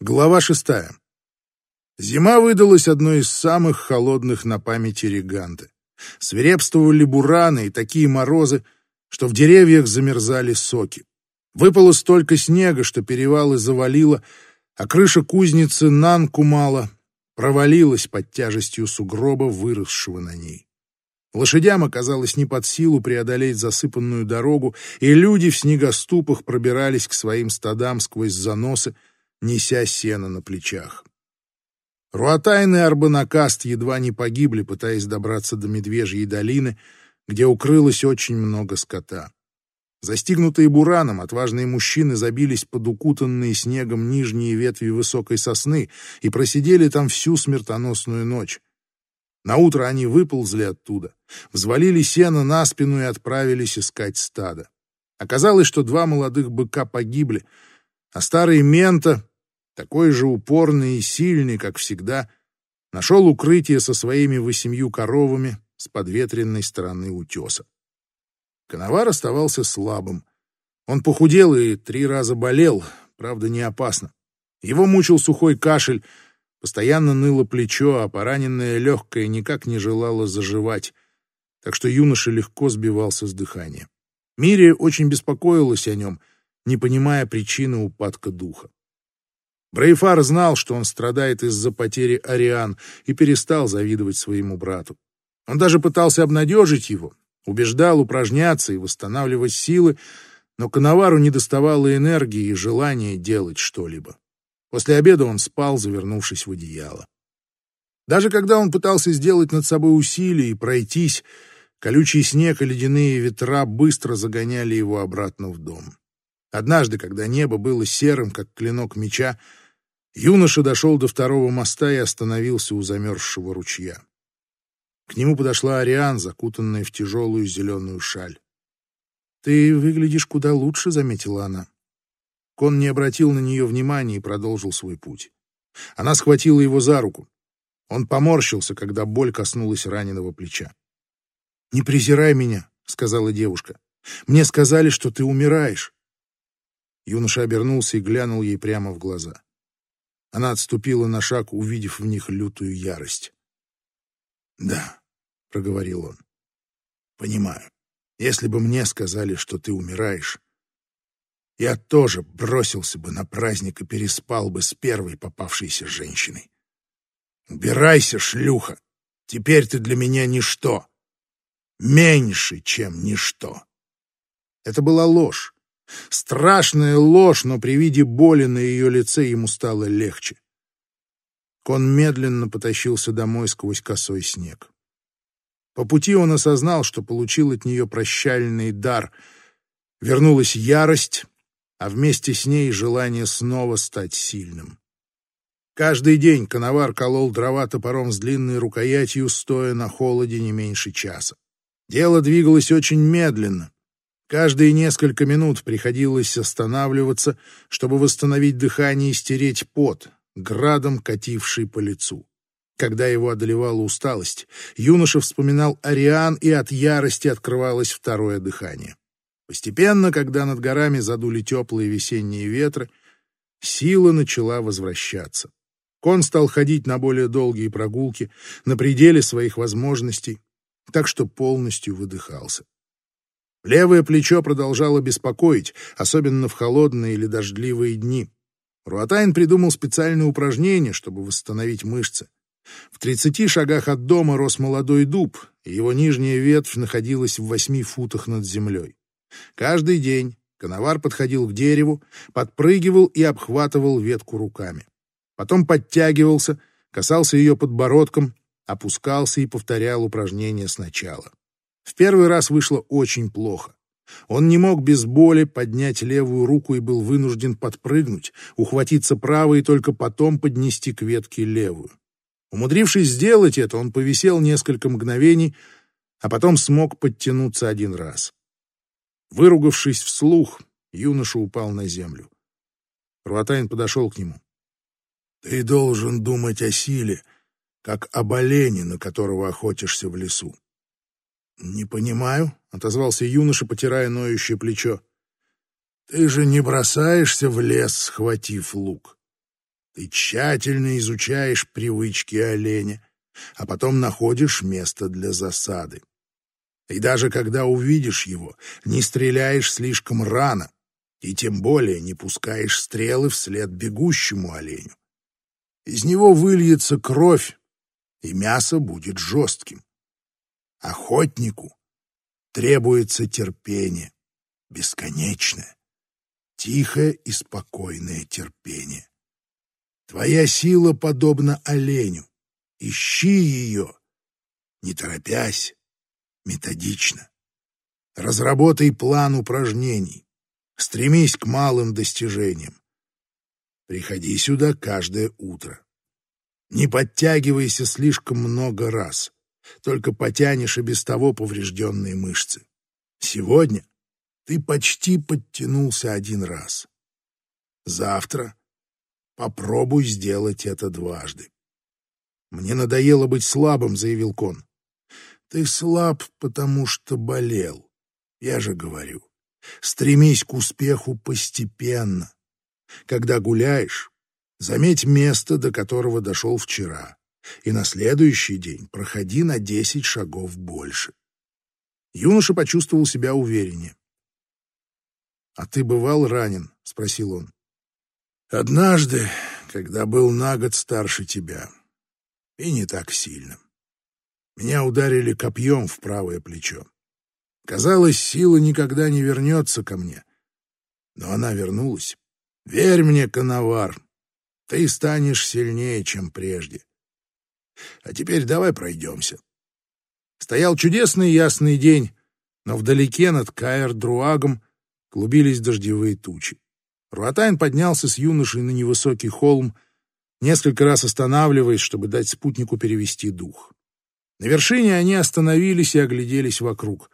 Глава шестая. Зима выдалась одной из самых холодных на памяти Реганты. Свирепствовали бураны и такие морозы, что в деревьях замерзали соки. Выпало столько снега, что перевалы завалило, а крыша кузницы Нанкумала провалилась под тяжестью сугроба, выросшего на ней. Лошадям оказалось не под силу преодолеть засыпанную дорогу, и люди в снегоступах пробирались к своим стадам сквозь заносы, неся сено на плечах. Руатайн и Арбанакаст едва не погибли, пытаясь добраться до Медвежьей долины, где укрылось очень много скота. Застигнутые бураном, отважные мужчины забились под укутанные снегом нижние ветви высокой сосны и просидели там всю смертоносную ночь. Наутро они выползли оттуда, взвалили сено на спину и отправились искать стадо. Оказалось, что два молодых быка погибли, а старый Мента, такой же упорный и сильный, как всегда, нашел укрытие со своими восемью коровами с подветренной стороны утеса. Коновар оставался слабым. Он похудел и три раза болел, правда, не опасно. Его мучил сухой кашель, постоянно ныло плечо, а пораненное легкое никак не желало заживать, так что юноша легко сбивался с дыхания. Мирия очень беспокоилась о нем — не понимая причины упадка духа. Брейфар знал, что он страдает из-за потери Ариан, и перестал завидовать своему брату. Он даже пытался обнадежить его, убеждал упражняться и восстанавливать силы, но Коновару не доставало энергии и желания делать что-либо. После обеда он спал, завернувшись в одеяло. Даже когда он пытался сделать над собой усилие и пройтись, колючий снег и ледяные ветра быстро загоняли его обратно в дом. Однажды, когда небо было серым, как клинок меча, юноша дошел до второго моста и остановился у замерзшего ручья. К нему подошла Ариан, закутанная в тяжелую зеленую шаль. «Ты выглядишь куда лучше», — заметила она. Кон не обратил на нее внимания и продолжил свой путь. Она схватила его за руку. Он поморщился, когда боль коснулась раненого плеча. «Не презирай меня», — сказала девушка. «Мне сказали, что ты умираешь». Юноша обернулся и глянул ей прямо в глаза. Она отступила на шаг, увидев в них лютую ярость. «Да», — проговорил он, — «понимаю. Если бы мне сказали, что ты умираешь, я тоже бросился бы на праздник и переспал бы с первой попавшейся женщиной. Убирайся, шлюха! Теперь ты для меня ничто. Меньше, чем ничто. Это была ложь. Страшная ложь, но при виде боли на ее лице ему стало легче. Кон медленно потащился домой сквозь косой снег. По пути он осознал, что получил от нее прощальный дар. Вернулась ярость, а вместе с ней желание снова стать сильным. Каждый день коновар колол дрова топором с длинной рукоятью, стоя на холоде не меньше часа. Дело двигалось очень медленно, Каждые несколько минут приходилось останавливаться, чтобы восстановить дыхание и стереть пот, градом кативший по лицу. Когда его одолевала усталость, юноша вспоминал Ариан, и от ярости открывалось второе дыхание. Постепенно, когда над горами задули теплые весенние ветры, сила начала возвращаться. Кон стал ходить на более долгие прогулки, на пределе своих возможностей, так что полностью выдыхался. Левое плечо продолжало беспокоить, особенно в холодные или дождливые дни. Руатайн придумал специальное упражнение, чтобы восстановить мышцы. В тридцати шагах от дома рос молодой дуб, и его нижняя ветвь находилась в восьми футах над землей. Каждый день коновар подходил к дереву, подпрыгивал и обхватывал ветку руками. Потом подтягивался, касался ее подбородком, опускался и повторял упражнение сначала. В первый раз вышло очень плохо. Он не мог без боли поднять левую руку и был вынужден подпрыгнуть, ухватиться правой и только потом поднести к ветке левую. Умудрившись сделать это, он повисел несколько мгновений, а потом смог подтянуться один раз. Выругавшись вслух, юноша упал на землю. Руатайн подошел к нему. «Ты должен думать о силе, как об олене, на которого охотишься в лесу. «Не понимаю», — отозвался юноша, потирая ноющее плечо. «Ты же не бросаешься в лес, схватив лук. Ты тщательно изучаешь привычки оленя, а потом находишь место для засады. И даже когда увидишь его, не стреляешь слишком рано, и тем более не пускаешь стрелы вслед бегущему оленю. Из него выльется кровь, и мясо будет жестким. Охотнику требуется терпение, бесконечное, тихое и спокойное терпение. Твоя сила подобна оленю. Ищи ее, не торопясь, методично. Разработай план упражнений. Стремись к малым достижениям. Приходи сюда каждое утро. Не подтягивайся слишком много раз. Только потянешь и без того поврежденные мышцы. Сегодня ты почти подтянулся один раз. Завтра попробуй сделать это дважды. «Мне надоело быть слабым», — заявил Кон. «Ты слаб, потому что болел. Я же говорю, стремись к успеху постепенно. Когда гуляешь, заметь место, до которого дошел вчера, и на следующий день проходи на десять шагов больше». Юноша почувствовал себя увереннее. «А ты бывал ранен?» — спросил он. «Однажды, когда был на год старше тебя, и не так сильно. Меня ударили копьем в правое плечо. Казалось, сила никогда не вернется ко мне. Но она вернулась. Верь мне, коновар, ты станешь сильнее, чем прежде. А теперь давай пройдемся. Стоял чудесный ясный день, но вдалеке над Каэр-Друагом клубились дождевые тучи. Руатайн поднялся с юношей на невысокий холм, несколько раз останавливаясь, чтобы дать спутнику перевести дух. На вершине они остановились и огляделись вокруг.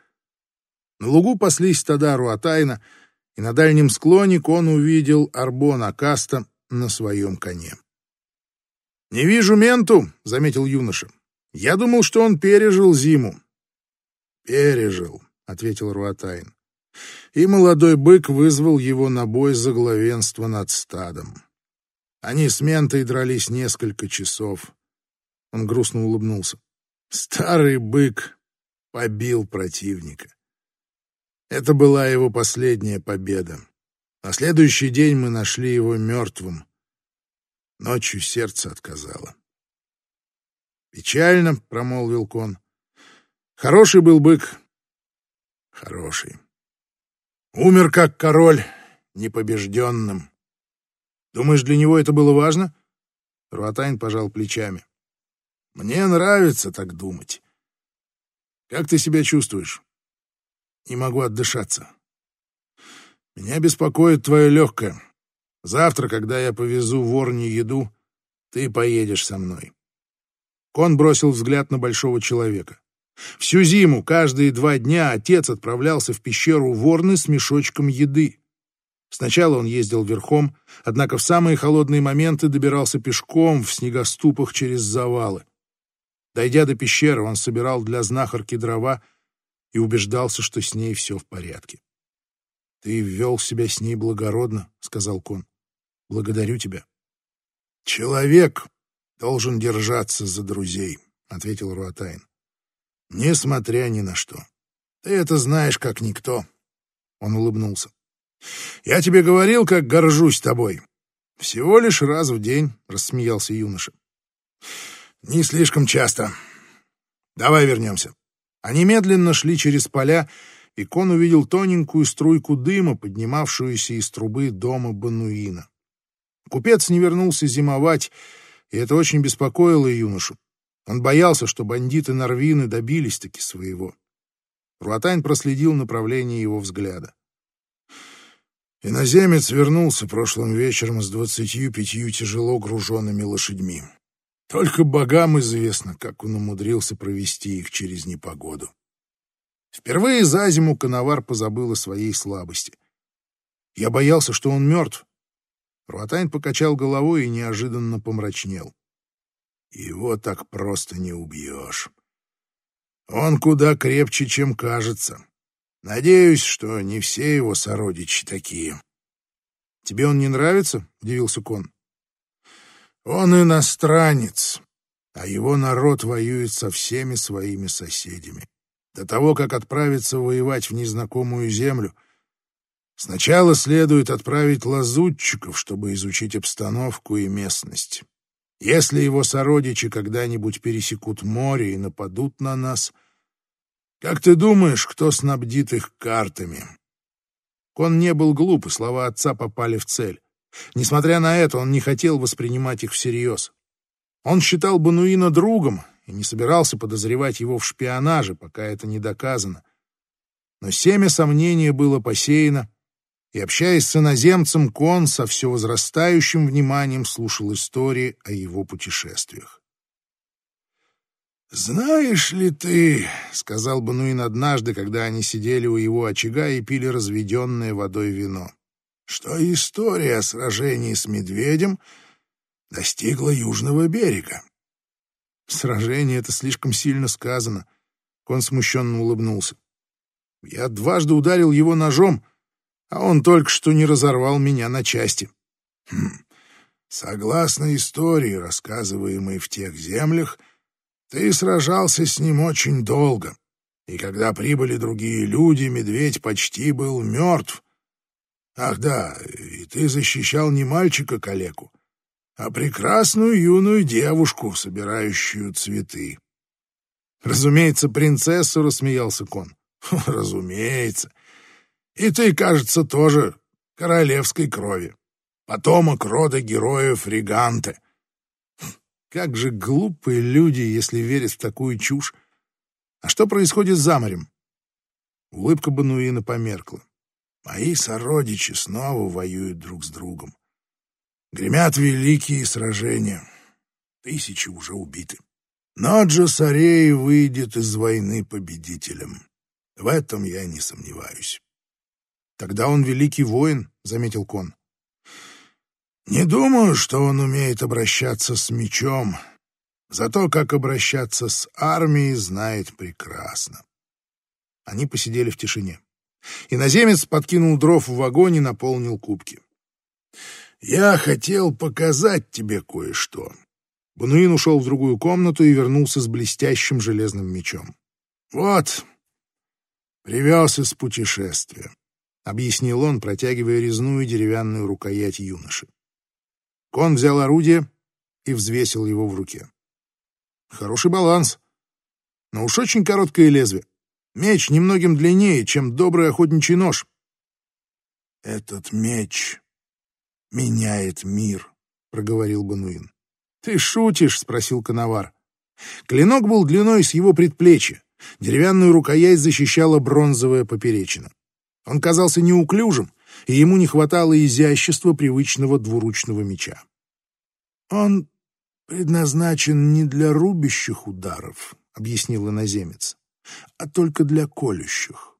На лугу паслись стада Руатайна, и на дальнем склоне он увидел Арбона Каста на своем коне. «Не вижу менту», — заметил юноша. «Я думал, что он пережил зиму». «Пережил», — ответил Руатайн. И молодой бык вызвал его на бой за главенство над стадом. Они с Ментой дрались несколько часов. Он грустно улыбнулся. Старый бык побил противника. Это была его последняя победа. На следующий день мы нашли его мертвым. Ночью сердце отказало. «Печально», — промолвил Кон. «Хороший был бык. Хороший. Умер как король, непобежденным. Думаешь, для него это было важно? Руатайн пожал плечами. Мне нравится так думать. Как ты себя чувствуешь? Не могу отдышаться. Меня беспокоит твое легкое. Завтра, когда я повезу ворни еду, ты поедешь со мной. Кон бросил взгляд на большого человека. Всю зиму, каждые два дня, отец отправлялся в пещеру Ворны с мешочком еды. Сначала он ездил верхом, однако в самые холодные моменты добирался пешком в снегоступах через завалы. Дойдя до пещеры, он собирал для знахарки дрова и убеждался, что с ней все в порядке. «Ты ввел себя с ней благородно», — сказал Кон. «Благодарю тебя». «Человек должен держаться за друзей», — ответил Руатайн. «Несмотря ни на что. Ты это знаешь, как никто». Он улыбнулся. Я тебе говорил, как горжусь тобой. Всего лишь раз в день, рассмеялся юноша. Не слишком часто. Давай вернемся. Они медленно шли через поля, и Кон увидел тоненькую струйку дыма, поднимавшуюся из трубы дома Бануина. Купец не вернулся зимовать, и это очень беспокоило юношу. Он боялся, что бандиты-норвины добились-таки своего. Руатайн проследил направление его взгляда. Иноземец вернулся прошлым вечером с двадцатью пятью тяжело груженными лошадьми. Только богам известно, как он умудрился провести их через непогоду. Впервые за зиму Коновар позабыл о своей слабости. Я боялся, что он мертв. Руатайн покачал головой и неожиданно помрачнел. Его так просто не убьешь. Он куда крепче, чем кажется. Надеюсь, что не все его сородичи такие. Тебе он не нравится? удивился Кон. Он иностранец, а его народ воюет со всеми своими соседями. До того, как отправиться воевать в незнакомую землю, сначала следует отправить лазутчиков, чтобы изучить обстановку и местность. Если его сородичи когда-нибудь пересекут море и нападут на нас, как ты думаешь, кто снабдит их картами? Кон не был глуп, и слова отца попали в цель. Несмотря на это, он не хотел воспринимать их всерьез. Он считал Бануина другом и не собирался подозревать его в шпионаже, пока это не доказано. Но семя сомнения было посеяно, и, общаясь с иноземцем, Кон со все возрастающим вниманием слушал истории о его путешествиях. «Знаешь ли ты, — сказал Бануин однажды, когда они сидели у его очага и пили разведенное водой вино, — что история о сражении с медведем достигла южного берега?» «Сражение — это слишком сильно сказано», — Кон смущенно улыбнулся. «Я дважды ударил его ножом, а он только что не разорвал меня на части. Хм. Согласно истории, рассказываемой в тех землях, ты сражался с ним очень долго, и когда прибыли другие люди, медведь почти был мертв. Ах да, и ты защищал не мальчика-калеку, а прекрасную юную девушку, собирающую цветы. Разумеется, принцессу, рассмеялся Кон. Разумеется. И ты, кажется, тоже королевской крови. Потомок рода героев Риганте. Как же глупые люди, если верят в такую чушь. А что происходит за морем? Улыбка Бануина померкла. Мои сородичи снова воюют друг с другом. Гремят великие сражения. Тысячи уже убиты. Но Джосарей выйдет из войны победителем. В этом я не сомневаюсь. Тогда он великий воин, — заметил Кон. Не думаю, что он умеет обращаться с мечом, зато как обращаться с армией знает прекрасно. Они посидели в тишине. Иноземец подкинул дров в вагоне, наполнил кубки. «Я хотел показать тебе кое-что». Бануин ушел в другую комнату и вернулся с блестящим железным мечом. «Вот, привез из путешествия. — объяснил он, протягивая резную деревянную рукоять юноши. Кон взял орудие и взвесил его в руке. Хороший баланс, но уж очень короткое лезвие. Меч немногим длиннее, чем добрый охотничий нож. «Этот меч меняет мир», — проговорил Бануин. «Ты шутишь?» — спросил Коновар. Клинок был длиной с его предплечья. Деревянную рукоять защищала бронзовая поперечина. Он казался неуклюжим, и ему не хватало изящества привычного двуручного меча. «Он предназначен не для рубящих ударов», — объяснил иноземец, — «а только для колющих.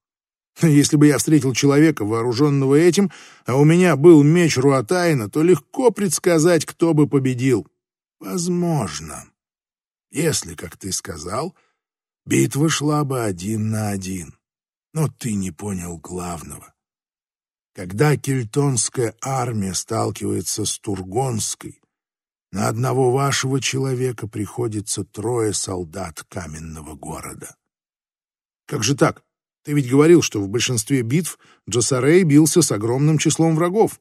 Если бы я встретил человека, вооруженного этим, а у меня был меч Руатайна, то легко предсказать, кто бы победил. Возможно. Если, как ты сказал, битва шла бы один на один. Но ты не понял главного. Когда кельтонская армия сталкивается с Тургонской, на одного вашего человека приходится трое солдат каменного города. Как же так? Ты ведь говорил, что в большинстве битв Джосарей бился с огромным числом врагов.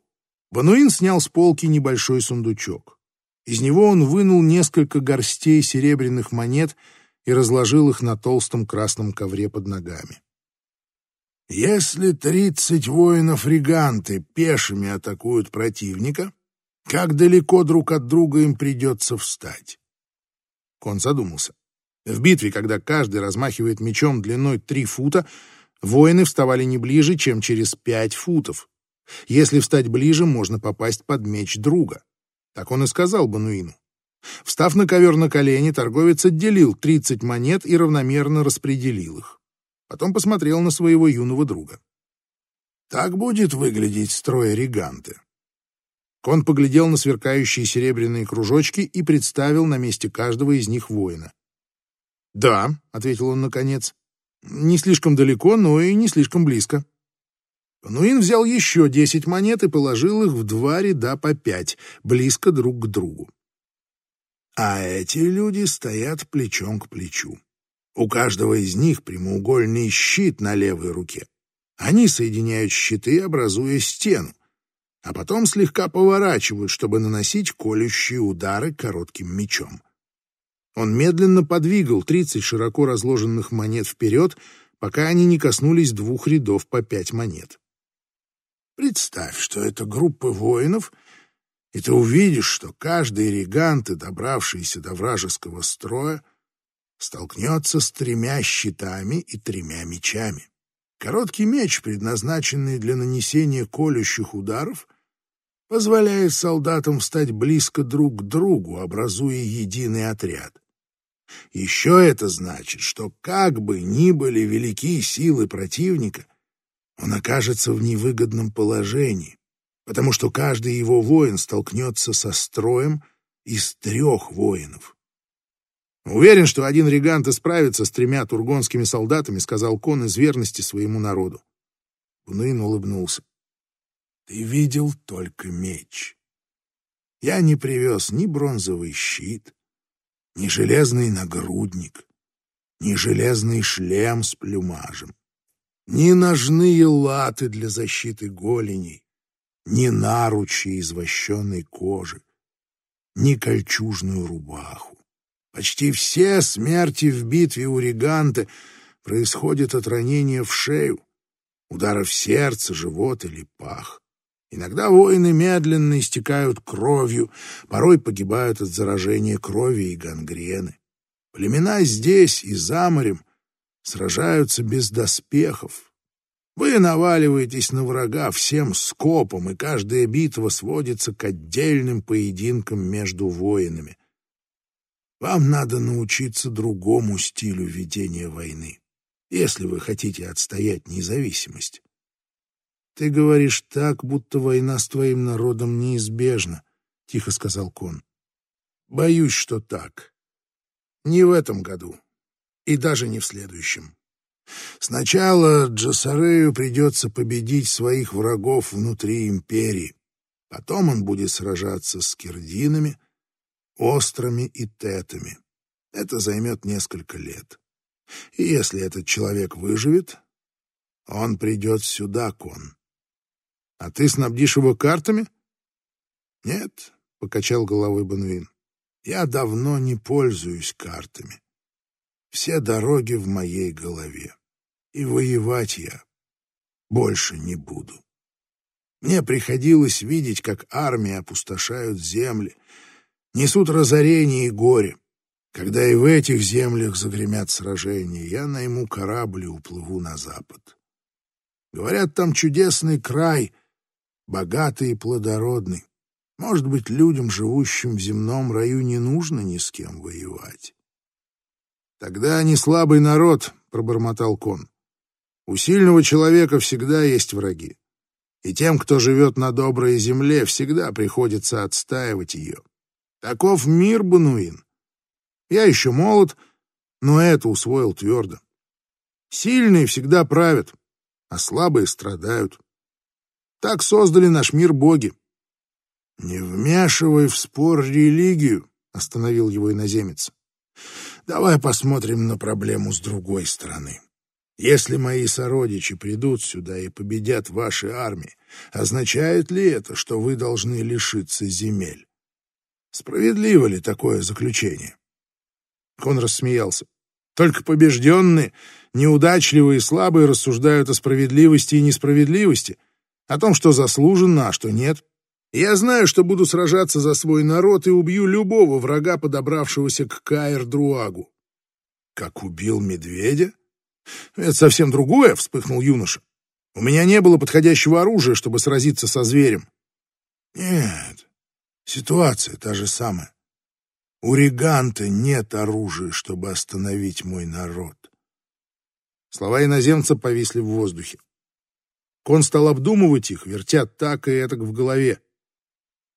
Бануин снял с полки небольшой сундучок. Из него он вынул несколько горстей серебряных монет и разложил их на толстом красном ковре под ногами. Если тридцать воинов-риганты пешими атакуют противника, как далеко друг от друга им придется встать? Кон задумался. В битве, когда каждый размахивает мечом длиной три фута, воины вставали не ближе, чем через пять футов. Если встать ближе, можно попасть под меч друга. Так он и сказал Бануину. Встав на ковер на колени, торговец отделил тридцать монет и равномерно распределил их. Потом посмотрел на своего юного друга. «Так будет выглядеть строй реганты». Кон поглядел на сверкающие серебряные кружочки и представил на месте каждого из них воина. «Да», — ответил он наконец, — «не слишком далеко, но и не слишком близко». Пануин взял еще десять монет и положил их в два ряда по пять, близко друг к другу. А эти люди стоят плечом к плечу. У каждого из них прямоугольный щит на левой руке. Они соединяют щиты, образуя стену, а потом слегка поворачивают, чтобы наносить колющие удары коротким мечом. Он медленно подвигал тридцать широко разложенных монет вперед, пока они не коснулись двух рядов по пять монет. Представь, что это группа воинов, и ты увидишь, что каждый регант, добравшийся до вражеского строя, столкнется с тремя щитами и тремя мечами. Короткий меч, предназначенный для нанесения колющих ударов, позволяет солдатам встать близко друг к другу, образуя единый отряд. Еще это значит, что как бы ни были велики силы противника, он окажется в невыгодном положении, потому что каждый его воин столкнется со строем из трех воинов. «Уверен, что один регант справится с тремя тургонскими солдатами», сказал Кон из верности своему народу. Бунуин улыбнулся. «Ты видел только меч. Я не привез ни бронзовый щит, ни железный нагрудник, ни железный шлем с плюмажем, ни ножные латы для защиты голеней, ни наручи из вощеной кожи, ни кольчужную рубаху. Почти все смерти в битве у Риганты происходят от ранения в шею, удара в сердце, живот или пах. Иногда воины медленно истекают кровью, порой погибают от заражения крови и гангрены. Племена здесь и за морем сражаются без доспехов. Вы наваливаетесь на врага всем скопом, и каждая битва сводится к отдельным поединкам между воинами. Вам надо научиться другому стилю ведения войны, если вы хотите отстоять независимость. Ты говоришь так, будто война с твоим народом неизбежна, — тихо сказал Кон. Боюсь, что так. Не в этом году и даже не в следующем. Сначала Джасарею придется победить своих врагов внутри империи. Потом он будет сражаться с кирдинами, острами и тетами. Это займет несколько лет. И если этот человек выживет, он придет сюда, Кон. А ты снабдишь его картами? Нет, покачал головой Бенвин. Я давно не пользуюсь картами. Все дороги в моей голове. И воевать я больше не буду. Мне приходилось видеть, как армии опустошают земли, несут разорение и горе. Когда и в этих землях загремят сражения, я найму корабль и уплыву на запад. Говорят, там чудесный край, богатый и плодородный. Может быть, людям, живущим в земном раю, не нужно ни с кем воевать. Тогда они слабый народ, — пробормотал Кон. У сильного человека всегда есть враги. И тем, кто живет на доброй земле, всегда приходится отстаивать ее. Таков мир, Бануин. Я еще молод, но это усвоил твердо. Сильные всегда правят, а слабые страдают. Так создали наш мир боги. «Не вмешивай в спор религию», — остановил его иноземец. «Давай посмотрим на проблему с другой стороны. Если мои сородичи придут сюда и победят ваши армии, означает ли это, что вы должны лишиться земель? Справедливо ли такое заключение?» Он рассмеялся. «Только побежденные, неудачливые и слабые рассуждают о справедливости и несправедливости» о том, что заслуженно, а что нет. Я знаю, что буду сражаться за свой народ и убью любого врага, подобравшегося к Каэр-Друагу. Как убил медведя? Это совсем другое, вспыхнул юноша. У меня не было подходящего оружия, чтобы сразиться со зверем. Нет, ситуация та же самая. У Риганта нет оружия, чтобы остановить мой народ. Слова иноземца повисли в воздухе. Кон стал обдумывать их, вертя так и этак в голове.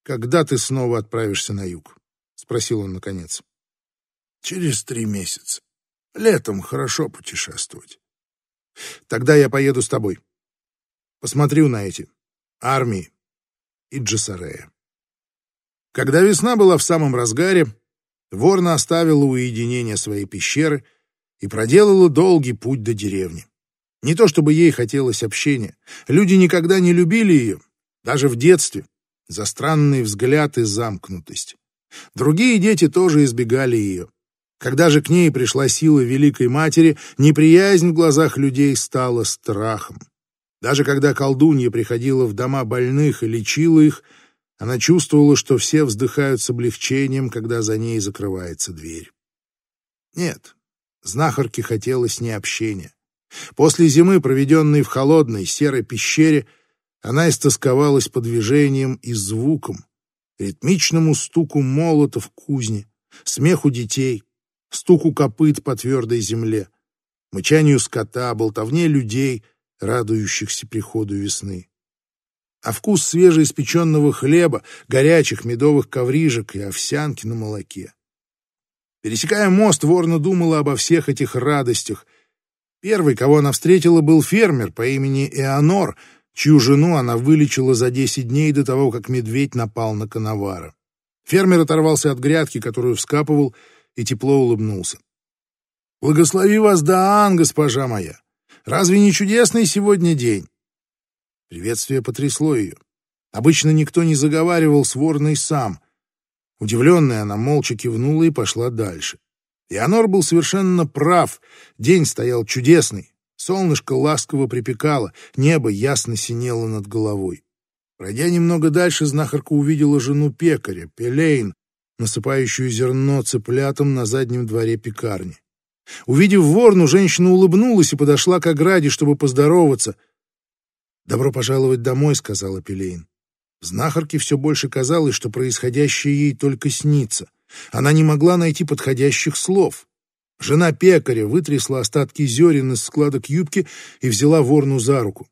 «Когда ты снова отправишься на юг?» — спросил он наконец. «Через три месяца. Летом хорошо путешествовать. Тогда я поеду с тобой. Посмотрю на эти армии и Джессарея». Когда весна была в самом разгаре, Ворна оставила уединение своей пещеры и проделала долгий путь до деревни. Не то чтобы ей хотелось общения. Люди никогда не любили ее, даже в детстве, за странный взгляд и замкнутость. Другие дети тоже избегали ее. Когда же к ней пришла сила Великой Матери, неприязнь в глазах людей стала страхом. Даже когда колдунья приходила в дома больных и лечила их, она чувствовала, что все вздыхают с облегчением, когда за ней закрывается дверь. Нет, знахарке хотелось не общения. После зимы, проведенной в холодной серой пещере, она истосковалась по движениям и звукам, ритмичному стуку молота в кузне, смеху детей, стуку копыт по твердой земле, мычанию скота, болтовне людей, радующихся приходу весны. А вкус свежеиспеченного хлеба, горячих медовых коврижек и овсянки на молоке. Пересекая мост, Ворна думала обо всех этих радостях. Первый, кого она встретила, был фермер по имени Эонор, чью жену она вылечила за десять дней до того, как медведь напал на коновара. Фермер оторвался от грядки, которую вскапывал, и тепло улыбнулся. «Благослови вас, Даан, госпожа моя! Разве не чудесный сегодня день?» Приветствие потрясло ее. Обычно никто не заговаривал с Ворной сам. Удивленная, она молча кивнула и пошла дальше. Ионор был совершенно прав. День стоял чудесный. Солнышко ласково припекало, небо ясно синело над головой. Пройдя немного дальше, знахарка увидела жену пекаря, Пелейн, насыпающую зерно цыплятам на заднем дворе пекарни. Увидев ворну, женщина улыбнулась и подошла к ограде, чтобы поздороваться. «Добро пожаловать домой», — сказала Пелейн. Знахарке все больше казалось, что происходящее ей только снится. Она не могла найти подходящих слов. Жена пекаря вытрясла остатки зерен из складок юбки и взяла ворну за руку.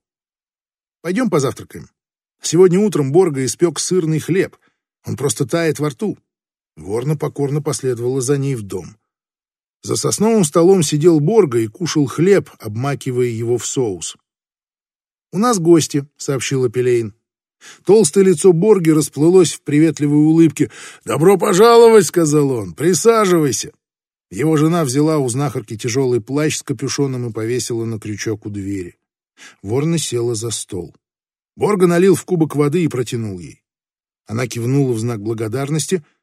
«Пойдем позавтракаем. Сегодня утром Борга испек сырный хлеб. Он просто тает во рту. Ворна покорно последовала за ней в дом. За сосновым столом сидел Борга и кушал хлеб, обмакивая его в соус. «У нас гости», — сообщила Пелейн. Толстое лицо Борги расплылось в приветливой улыбке. «Добро пожаловать», — сказал он, — «присаживайся». Его жена взяла у знахарки тяжелый плащ с капюшоном и повесила на крючок у двери. Ворна села за стол. Борга налил в кубок воды и протянул ей. Она кивнула в знак благодарности —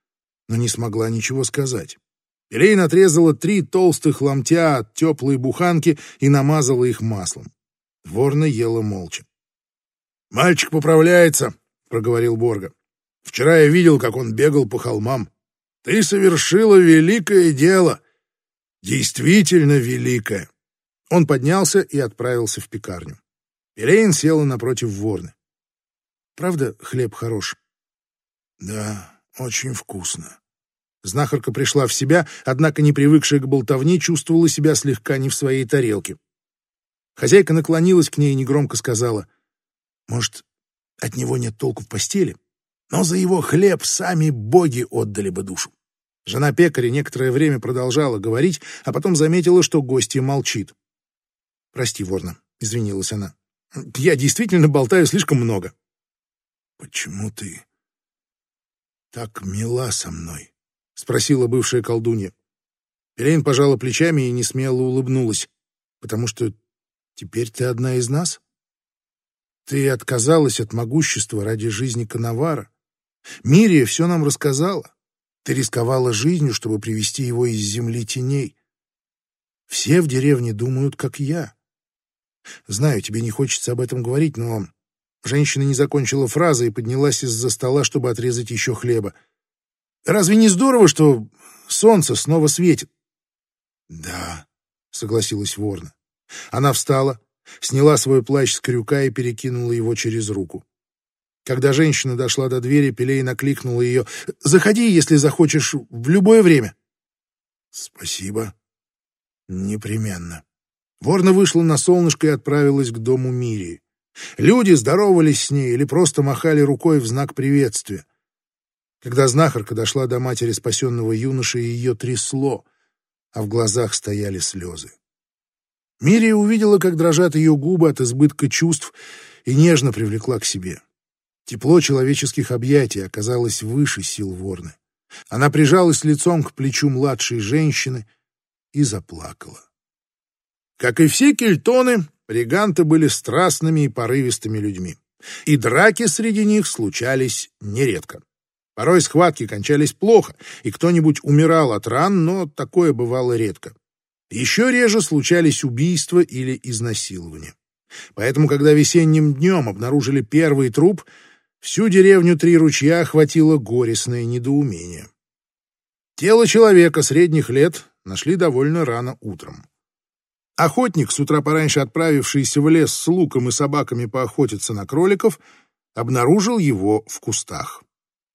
но не смогла ничего сказать. Элейн отрезала три толстых ломтя от теплой буханки и намазала их маслом. Ворна ела молча. «Мальчик поправляется», — проговорил Борга. «Вчера я видел, как он бегал по холмам. Ты совершила великое дело. Действительно великое». Он поднялся и отправился в пекарню. Элейн села напротив Ворны. «Правда, хлеб хорош?» «Да, очень вкусно. Знахарка пришла в себя, однако, не привыкшая к болтовне, чувствовала себя слегка не в своей тарелке. Хозяйка наклонилась к ней и негромко сказала, «Может, от него нет толку в постели, но за его хлеб сами боги отдали бы душу». Жена пекаря некоторое время продолжала говорить, а потом заметила, что гостья молчит. «Прости, Ворна», — извинилась она. «Я действительно болтаю слишком много». «Почему ты так мила со мной?» — спросила бывшая колдунья. Элейн пожала плечами и несмело улыбнулась. «Потому что теперь ты одна из нас? Ты отказалась от могущества ради жизни Коновара. Мирия все нам рассказала. Ты рисковала жизнью, чтобы привести его из земли теней. Все в деревне думают, как я. Знаю, тебе не хочется об этом говорить, но Женщина не закончила фразы и поднялась из-за стола, чтобы отрезать еще хлеба. «Разве не здорово, что солнце снова светит?» «Да», — согласилась Ворна. Она встала, сняла свой плащ с крюка и перекинула его через руку. Когда женщина дошла до двери, Пелей накликнула ее. «Заходи, если захочешь, в любое время». «Спасибо. Непременно». Ворна вышла на солнышко и отправилась к дому Мирии. Люди здоровались с ней или просто махали рукой в знак приветствия. Когда знахарка дошла до матери спасенного юноши, ее трясло, а в глазах стояли слезы. Мирия увидела, как дрожат ее губы от избытка чувств, и нежно привлекла к себе. Тепло человеческих объятий оказалось выше сил Ворны. Она прижалась лицом к плечу младшей женщины и заплакала. Как и все кельтоны, реганты были страстными и порывистыми людьми, и драки среди них случались нередко. Порой схватки кончались плохо, и кто-нибудь умирал от ран, но такое бывало редко. Еще реже случались убийства или изнасилования. Поэтому, когда весенним днем обнаружили первый труп, всю деревню Три ручья охватило горестное недоумение. Тело человека средних лет нашли довольно рано утром. Охотник, с утра пораньше отправившийся в лес с луком и собаками поохотиться на кроликов, обнаружил его в кустах.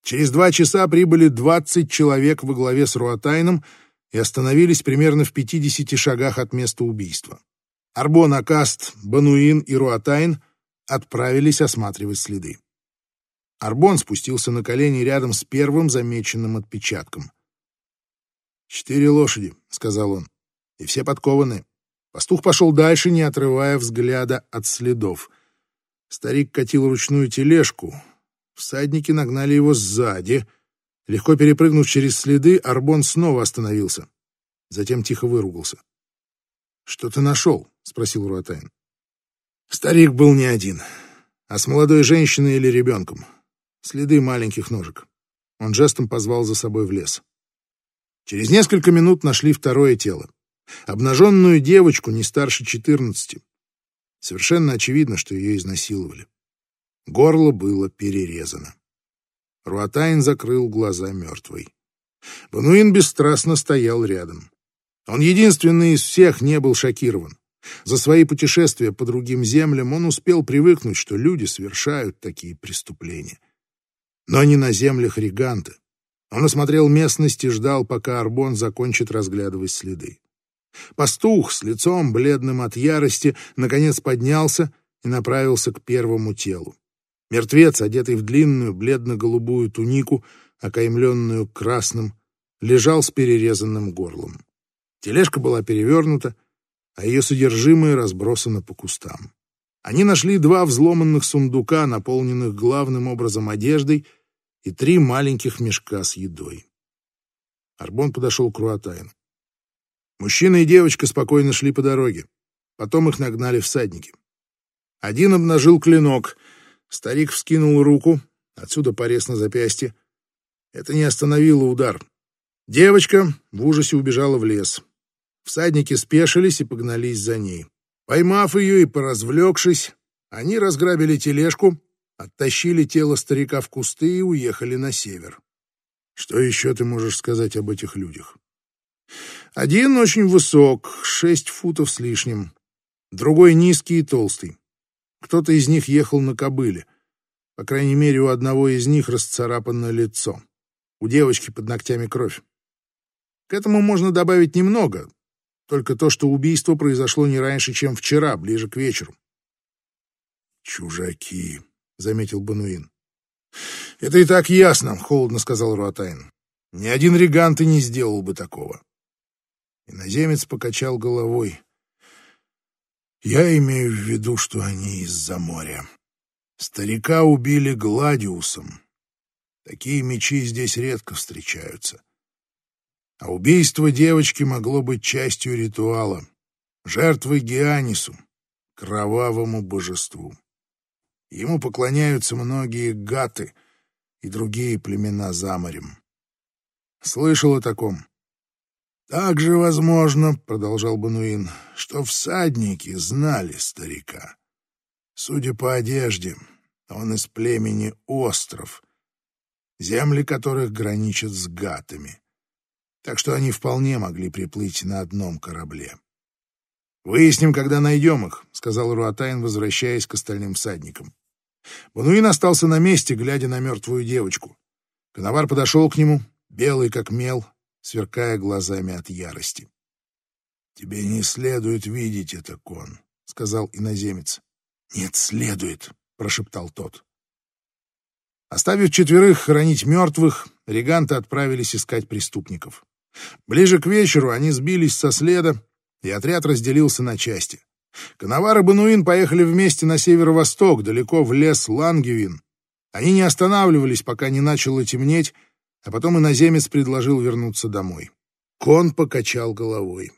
Через два часа прибыли двадцать человек во главе с Руатайном и остановились примерно в пятидесяти шагах от места убийства. Арбон, Акаст, Бануин и Руатайн отправились осматривать следы. Арбон спустился на колени рядом с первым замеченным отпечатком. «Четыре лошади», — сказал он, — «и все подкованы». Пастух пошел дальше, не отрывая взгляда от следов. Старик катил ручную тележку, Всадники нагнали его сзади. Легко перепрыгнув через следы, Арбон снова остановился. Затем тихо выругался. «Что ты нашел?» — спросил Руатайн. Старик был не один, а с молодой женщиной или ребенком. Следы маленьких ножек. Он жестом позвал за собой в лес. Через несколько минут нашли второе тело. Обнаженную девочку не старше четырнадцати. Совершенно очевидно, что ее изнасиловали. Горло было перерезано. Руатайн закрыл глаза мертвой. Бануин бесстрастно стоял рядом. Он единственный из всех не был шокирован. За свои путешествия по другим землям он успел привыкнуть, что люди совершают такие преступления. Но не на землях Риганта. Он осмотрел местность и ждал, пока Арбон закончит разглядывать следы. Пастух с лицом, бледным от ярости, наконец поднялся и направился к первому телу. Мертвец, одетый в длинную бледно-голубую тунику, окаймленную красным, лежал с перерезанным горлом. Тележка была перевернута, а ее содержимое разбросано по кустам. Они нашли два взломанных сундука, наполненных главным образом одеждой, и три маленьких мешка с едой. Арбон подошел к Руатайну. Мужчина и девочка спокойно шли по дороге. Потом их нагнали всадники. Один обнажил клинок, Старик вскинул руку, отсюда порез на запястье. Это не остановило удар. Девочка в ужасе убежала в лес. Всадники спешились и погнались за ней. Поймав ее и поразвлекшись, они разграбили тележку, оттащили тело старика в кусты и уехали на север. Что еще ты можешь сказать об этих людях? Один очень высок, шесть футов с лишним. Другой низкий и толстый. Кто-то из них ехал на кобыле. По крайней мере, у одного из них расцарапано лицо. У девочки под ногтями кровь. К этому можно добавить немного, только то, что убийство произошло не раньше, чем вчера, ближе к вечеру. «Чужаки», — заметил Бануин. «Это и так ясно», — холодно сказал Руатайн. «Ни один регант и не сделал бы такого». Иноземец покачал головой. Я имею в виду, что они из-за моря. Старика убили гладиусом. Такие мечи здесь редко встречаются. А убийство девочки могло быть частью ритуала, жертвой Геанису, кровавому божеству. Ему поклоняются многие гаты и другие племена за морем. Слышал о таком? «Также возможно, — продолжал Бануин, — что всадники знали старика. Судя по одежде, он из племени Остров, земли которых граничат с гатами. Так что они вполне могли приплыть на одном корабле. «Выясним, когда найдем их», — сказал Руатайн, возвращаясь к остальным всадникам. Бануин остался на месте, глядя на мертвую девочку. Коновар подошел к нему, белый как мел, сверкая глазами от ярости. «Тебе не следует видеть это, Кон», — сказал иноземец. «Нет, следует», — прошептал тот. Оставив четверых хранить мертвых, реганты отправились искать преступников. Ближе к вечеру они сбились со следа, и отряд разделился на части. Коновар и Бануин поехали вместе на северо-восток, далеко в лес Лангевин. Они не останавливались, пока не начало темнеть, А потом иноземец предложил вернуться домой. Кон покачал головой.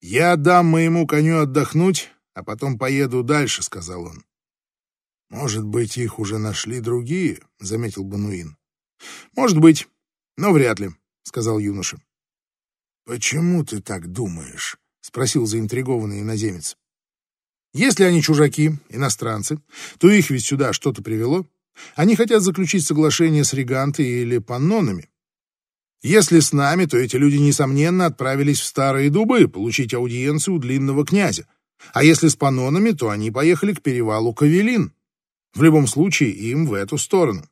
«Я дам моему коню отдохнуть, а потом поеду дальше», — сказал он. «Может быть, их уже нашли другие», — заметил Бануин. «Может быть, но вряд ли», — сказал юноша. «Почему ты так думаешь?» — спросил заинтригованный иноземец. «Если они чужаки, иностранцы, то их ведь сюда что-то привело. Они хотят заключить соглашение с Ригантой или Паннонами. Если с нами, то эти люди, несомненно, отправились в Старые Дубы получить аудиенцию у длинного князя. А если с Панонами, то они поехали к перевалу Кавелин. В любом случае, им в эту сторону.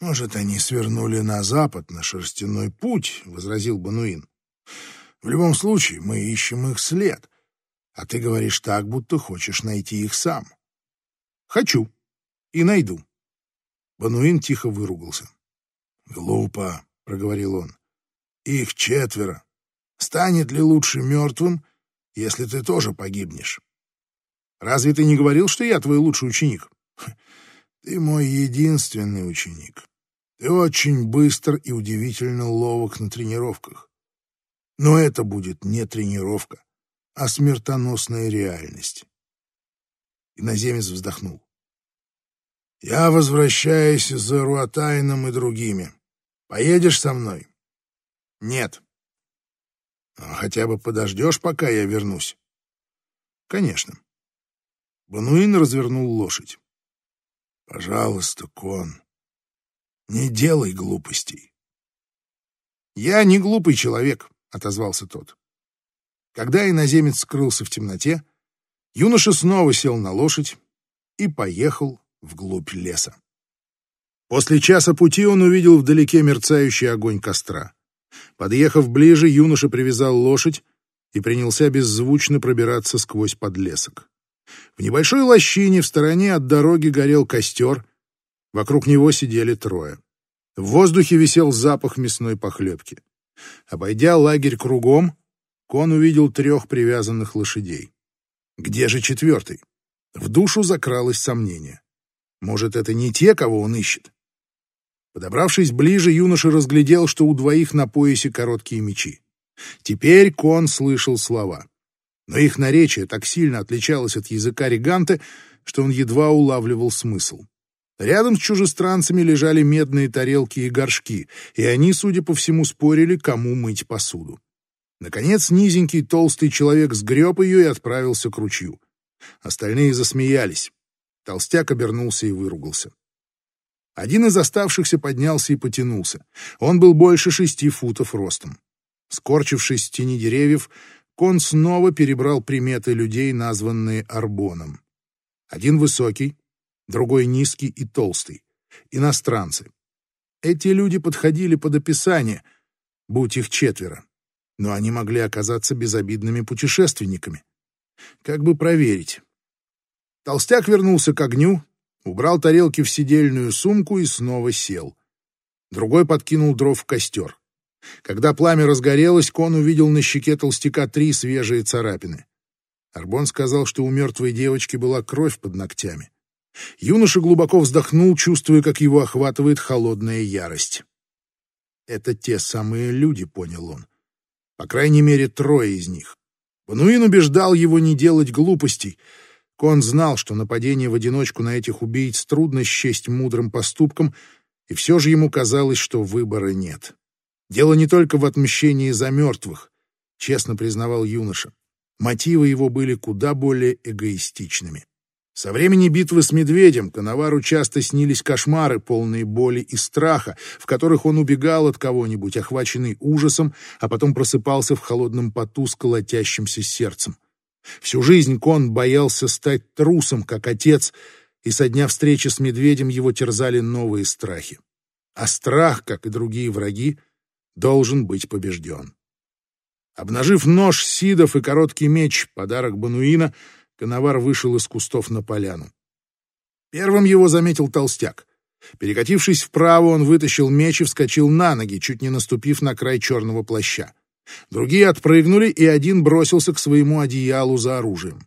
«Может, они свернули на запад, на шерстяной путь», — возразил Бануин. «В любом случае, мы ищем их след, а ты говоришь так, будто хочешь найти их сам». «Хочу. И найду». Бануин тихо выругался. «Глупо», — проговорил он. «Их четверо. Станет ли лучше мертвым, если ты тоже погибнешь?» «Разве ты не говорил, что я твой лучший ученик?» «Ты мой единственный ученик. Ты очень быстр и удивительно ловок на тренировках. Но это будет не тренировка, а смертоносная реальность. Иноземец вздохнул. Я возвращаюсь за Руатайном и другими. Поедешь со мной? Нет. А хотя бы подождешь, пока я вернусь? Конечно. Бануин развернул лошадь. Пожалуйста, Кон, не делай глупостей. Я не глупый человек, отозвался тот. Когда иноземец скрылся в темноте, юноша снова сел на лошадь и поехал вглубь леса. После часа пути он увидел вдалеке мерцающий огонь костра. Подъехав ближе, юноша привязал лошадь и принялся беззвучно пробираться сквозь подлесок. В небольшой лощине в стороне от дороги горел костер, Вокруг него сидели трое. В воздухе висел запах мясной похлебки. Обойдя лагерь кругом, Кон увидел трех привязанных лошадей. Где же четвертый? В душу закралось сомнение. Может, это не те, кого он ищет? Подобравшись ближе, юноша разглядел, что у двоих на поясе короткие мечи. Теперь Кон слышал слова. Но их наречие так сильно отличалось от языка Риганта, что он едва улавливал смысл. Рядом с чужестранцами лежали медные тарелки и горшки, и они, судя по всему, спорили, кому мыть посуду. Наконец, низенький толстый человек сгреб ее и отправился к ручью. Остальные засмеялись. Толстяк обернулся и выругался. Один из оставшихся поднялся и потянулся. Он был больше шести футов ростом. Скорчившись в тени деревьев, Кон снова перебрал приметы людей, названные Арбоном. Один высокий, другой низкий и толстый. Иностранцы. Эти люди подходили под описание, будь их четверо. Но они могли оказаться безобидными путешественниками. Как бы проверить? Толстяк вернулся к огню, убрал тарелки в сидельную сумку и снова сел. Другой подкинул дров в костер. Когда пламя разгорелось, Кон увидел на щеке толстяка три свежие царапины. Арбон сказал, что у мертвой девочки была кровь под ногтями. Юноша глубоко вздохнул, чувствуя, как его охватывает холодная ярость. «Это те самые люди», — понял он. «По крайней мере, трое из них». Бануин убеждал его не делать глупостей. Кон знал, что нападение в одиночку на этих убийц трудно счесть мудрым поступком, и все же ему казалось, что выбора нет. Дело не только в отмщении за мертвых, честно признавал юноша. Мотивы его были куда более эгоистичными. Со времени битвы с медведем Коновару часто снились кошмары, полные боли и страха, в которых он убегал от кого-нибудь, охваченный ужасом, а потом просыпался в холодном поту с колотящимся сердцем. Всю жизнь Кон боялся стать трусом, как отец, и со дня встречи с медведем его терзали новые страхи. А страх, как и другие враги, должен быть побежден. Обнажив нож, сидов и короткий меч, подарок Бануина — Коновар вышел из кустов на поляну. Первым его заметил толстяк. Перекатившись вправо, он вытащил меч и вскочил на ноги, чуть не наступив на край черного плаща. Другие отпрыгнули, и один бросился к своему одеялу за оружием.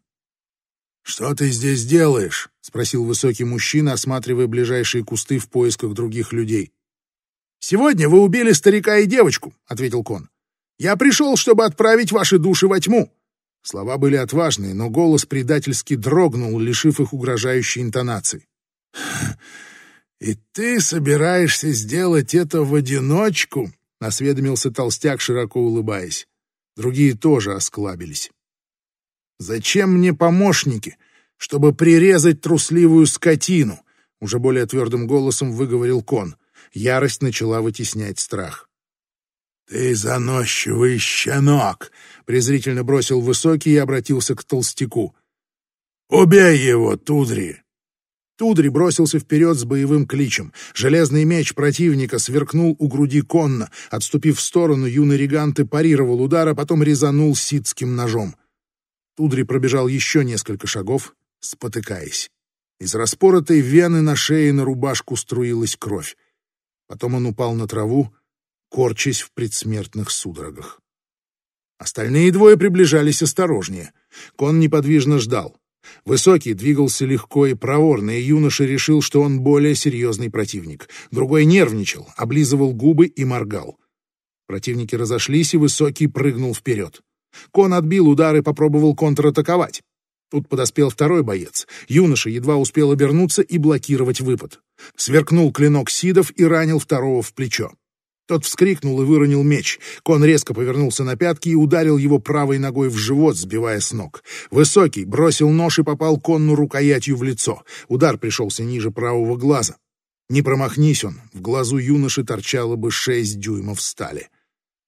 «Что ты здесь делаешь?» — спросил высокий мужчина, осматривая ближайшие кусты в поисках других людей. «Сегодня вы убили старика и девочку», — ответил Кон. «Я пришел, чтобы отправить ваши души во тьму». Слова были отважные, но голос предательски дрогнул, лишив их угрожающей интонации. «И ты собираешься сделать это в одиночку?» — осведомился толстяк, широко улыбаясь. Другие тоже осклабились. «Зачем мне помощники, чтобы прирезать трусливую скотину?» Уже более твердым голосом выговорил Кон. Ярость начала вытеснять страх. «Ты заносчивый щенок!» — презрительно бросил Высокий и обратился к толстяку. «Убей его, Тудри!» Тудри бросился вперед с боевым кличем. Железный меч противника сверкнул у груди конно. Отступив в сторону, юный Риганты парировал удар, а потом резанул ситским ножом. Тудри пробежал еще несколько шагов, спотыкаясь. Из распоротой вены на шее на рубашку струилась кровь. Потом он упал на траву, корчась в предсмертных судорогах. Остальные двое приближались осторожнее. Кон неподвижно ждал. Высокий двигался легко и проворно, и юноша решил, что он более серьезный противник. Другой нервничал, облизывал губы и моргал. Противники разошлись, и Высокий прыгнул вперед. Кон отбил удар и попробовал контратаковать. Тут подоспел второй боец. Юноша едва успел обернуться и блокировать выпад. Сверкнул клинок Сидов и ранил второго в плечо. Тот вскрикнул и выронил меч. Кон резко повернулся на пятки и ударил его правой ногой в живот, сбивая с ног. Высокий бросил нож и попал Конну рукоятью в лицо. Удар пришелся ниже правого глаза. Не промахнись он, в глазу юноши торчало бы шесть дюймов стали.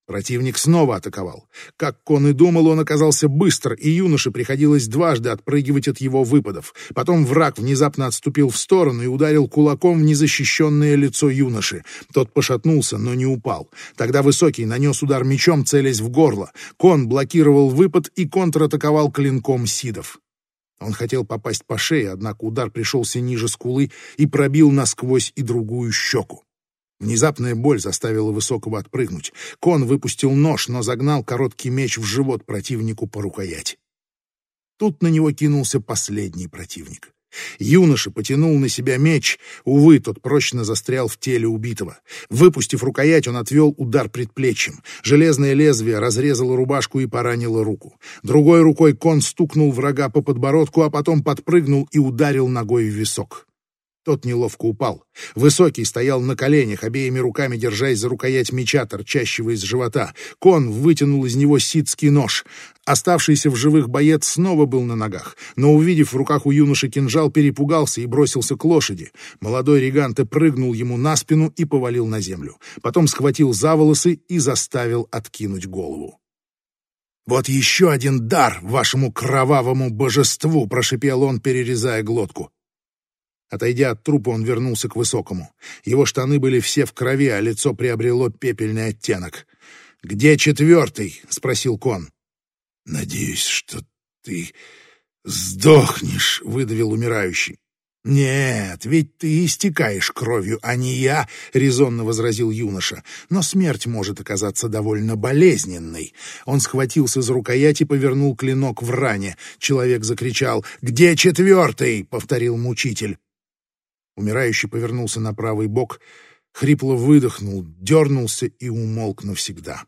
Противник снова атаковал. Как Кон и думал, он оказался быстр, и юноше приходилось дважды отпрыгивать от его выпадов. Потом враг внезапно отступил в сторону и ударил кулаком в незащищенное лицо юноши. Тот пошатнулся, но не упал. Тогда Высокий нанес удар мечом, целясь в горло. Кон блокировал выпад и контратаковал клинком Сидов. Он хотел попасть по шее, однако удар пришелся ниже скулы и пробил насквозь и другую щеку. Внезапная боль заставила Высокого отпрыгнуть. Кон выпустил нож, но загнал короткий меч в живот противнику по рукоять. Тут на него кинулся последний противник. Юноша потянул на себя меч. Увы, тот прочно застрял в теле убитого. Выпустив рукоять, он отвел удар предплечьем. Железное лезвие разрезало рубашку и поранило руку. Другой рукой кон стукнул врага по подбородку, а потом подпрыгнул и ударил ногой в висок. Тот неловко упал. Высокий стоял на коленях, обеими руками держась за рукоять меча, торчащего из живота. Кон вытянул из него ситский нож. Оставшийся в живых боец снова был на ногах, но, увидев в руках у юноши кинжал, перепугался и бросился к лошади. Молодой Реганте прыгнул ему на спину и повалил на землю. Потом схватил за волосы и заставил откинуть голову. «Вот еще один дар вашему кровавому божеству!» — прошипел он, перерезая глотку. Отойдя от трупа, он вернулся к высокому. Его штаны были все в крови, а лицо приобрело пепельный оттенок. «Где четвертый?» — спросил Кон. «Надеюсь, что ты сдохнешь», — выдавил умирающий. «Нет, ведь ты истекаешь кровью, а не я», — резонно возразил юноша. «Но смерть может оказаться довольно болезненной». Он схватился за рукоять и повернул клинок в ране. Человек закричал «Где четвертый?» — повторил мучитель. Умирающий повернулся на правый бок, хрипло выдохнул, дернулся и умолк навсегда.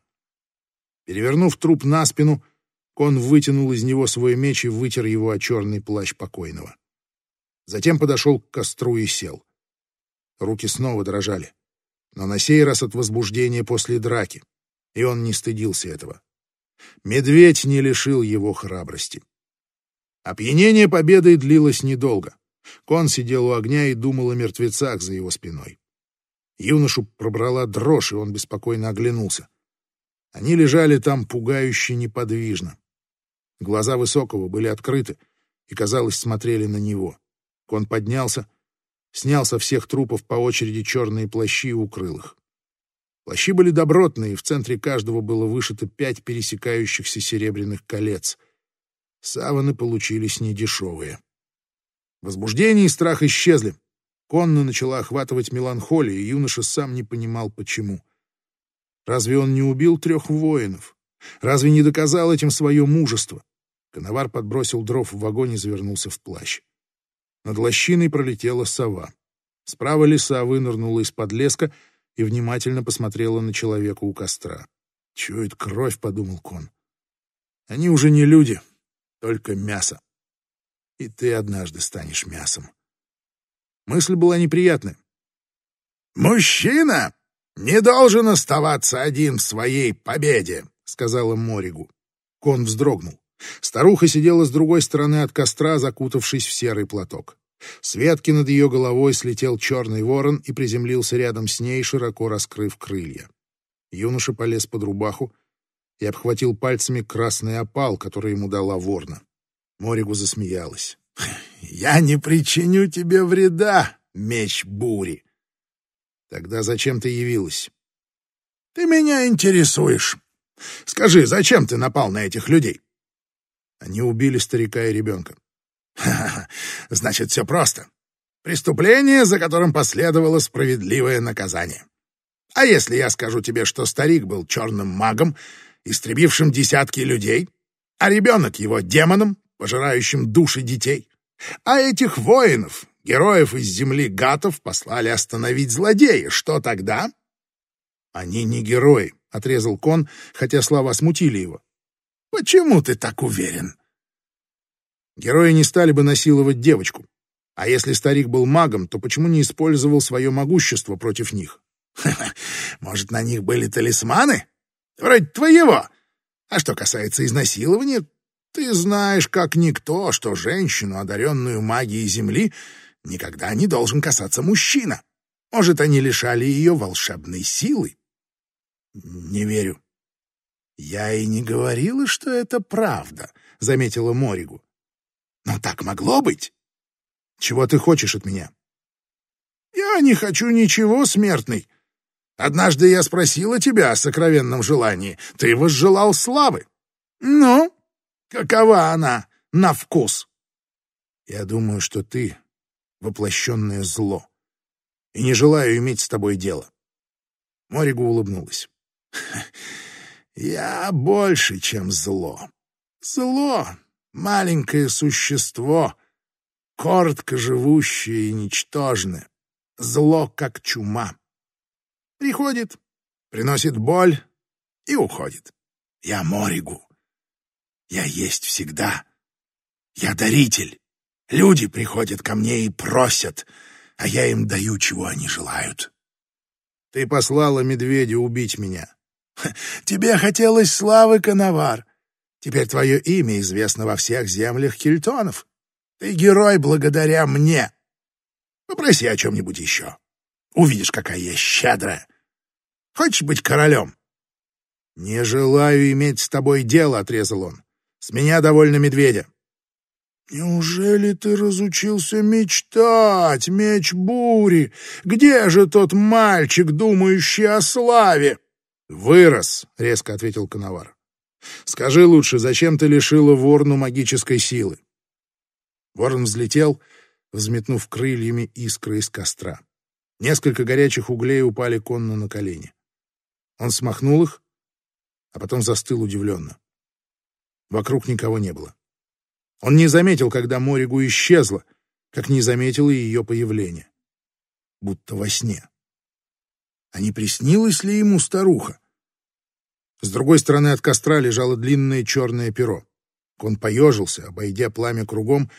Перевернув труп на спину, Кон вытянул из него свой меч и вытер его о черный плащ покойного. Затем подошел к костру и сел. Руки снова дрожали, но на сей раз от возбуждения после драки, и он не стыдился этого. Медведь не лишил его храбрости. Опьянение победой длилось недолго. Кон сидел у огня и думал о мертвецах за его спиной. Юношу пробрала дрожь, и он беспокойно оглянулся. Они лежали там пугающе неподвижно. Глаза Высокого были открыты и, казалось, смотрели на него. Кон поднялся, снял со всех трупов по очереди черные плащи и укрыл их. Плащи были добротные, и в центре каждого было вышито пять пересекающихся серебряных колец. Саваны получились недешевые. Возбуждение и страх исчезли. Конно начала охватывать меланхолия, и юноша сам не понимал, почему. Разве он не убил трех воинов? Разве не доказал этим свое мужество? Коновар подбросил дров в вагоне и завернулся в плащ. Над лощиной пролетела сова. Справа лиса вынырнула из-под леска и внимательно посмотрела на человека у костра. «Чует кровь», — подумал Кон. «Они уже не люди, только мясо. И ты однажды станешь мясом». Мысль была неприятная. «Мужчина не должен оставаться один в своей победе», — сказала Моригу. Кон вздрогнул. Старуха сидела с другой стороны от костра, закутавшись в серый платок. С ветки над ее головой слетел черный ворон и приземлился рядом с ней, широко раскрыв крылья. Юноша полез под рубаху и обхватил пальцами красный опал, который ему дала ворна. Моригу засмеялась. «Я не причиню тебе вреда, меч бури!» «Тогда зачем ты явилась?» «Ты меня интересуешь. Скажи, зачем ты напал на этих людей?» Они убили старика и ребенка. Значит, все просто. Преступление, за которым последовало справедливое наказание. А если я скажу тебе, что старик был черным магом, истребившим десятки людей, а ребенок его демоном, пожирающим души детей, а этих воинов, героев из земли гатов, послали остановить злодея, что тогда? Они не герои, — отрезал Кон, хотя слова смутили его. Почему ты так уверен? Герои не стали бы насиловать девочку. А если старик был магом, то почему не использовал свое могущество против них? Может, на них были талисманы? Вроде твоего. А что касается изнасилования, ты знаешь, как никто, что женщину, одаренную магией Земли, никогда не должен касаться мужчина. Может, они лишали ее волшебной силы? Не верю. Я и не говорила, что это правда, заметила Моригу. Но так могло быть. Чего ты хочешь от меня? Я не хочу ничего, смертный. Однажды я спросила тебя о сокровенном желании. Ты возжелал славы. Ну, какова она на вкус? Я думаю, что ты воплощенное зло, и не желаю иметь с тобой дело. Моригу улыбнулась. Я больше, чем зло. Зло маленькое существо, коротко живущее и ничтожное, зло, как чума. Приходит, приносит боль и уходит. Я Моригу. Я есть всегда. Я даритель. Люди приходят ко мне и просят, а я им даю, чего они желают. Ты послала медведя убить меня. Тебе хотелось славы, Коновар. Теперь твое имя известно во всех землях кельтонов. Ты герой благодаря мне. Попроси о чем-нибудь еще. Увидишь, какая я щедрая. Хочешь быть королем?» «Не желаю иметь с тобой дело», — отрезал он. «С меня довольно медведя». «Неужели ты разучился мечтать, меч бури? Где же тот мальчик, думающий о славе?» «Вырос», — резко ответил Коновар. Скажи лучше, зачем ты лишила ворну магической силы?» Ворон взлетел, взметнув крыльями искры из костра. Несколько горячих углей упали конно на колени. Он смахнул их, а потом застыл удивленно. Вокруг никого не было. Он не заметил, когда Моригу исчезла, как не заметил и ее появление. Будто во сне. А не приснилась ли ему старуха? С другой стороны от костра лежало длинное черное перо. Он поежился, обойдя пламя кругом,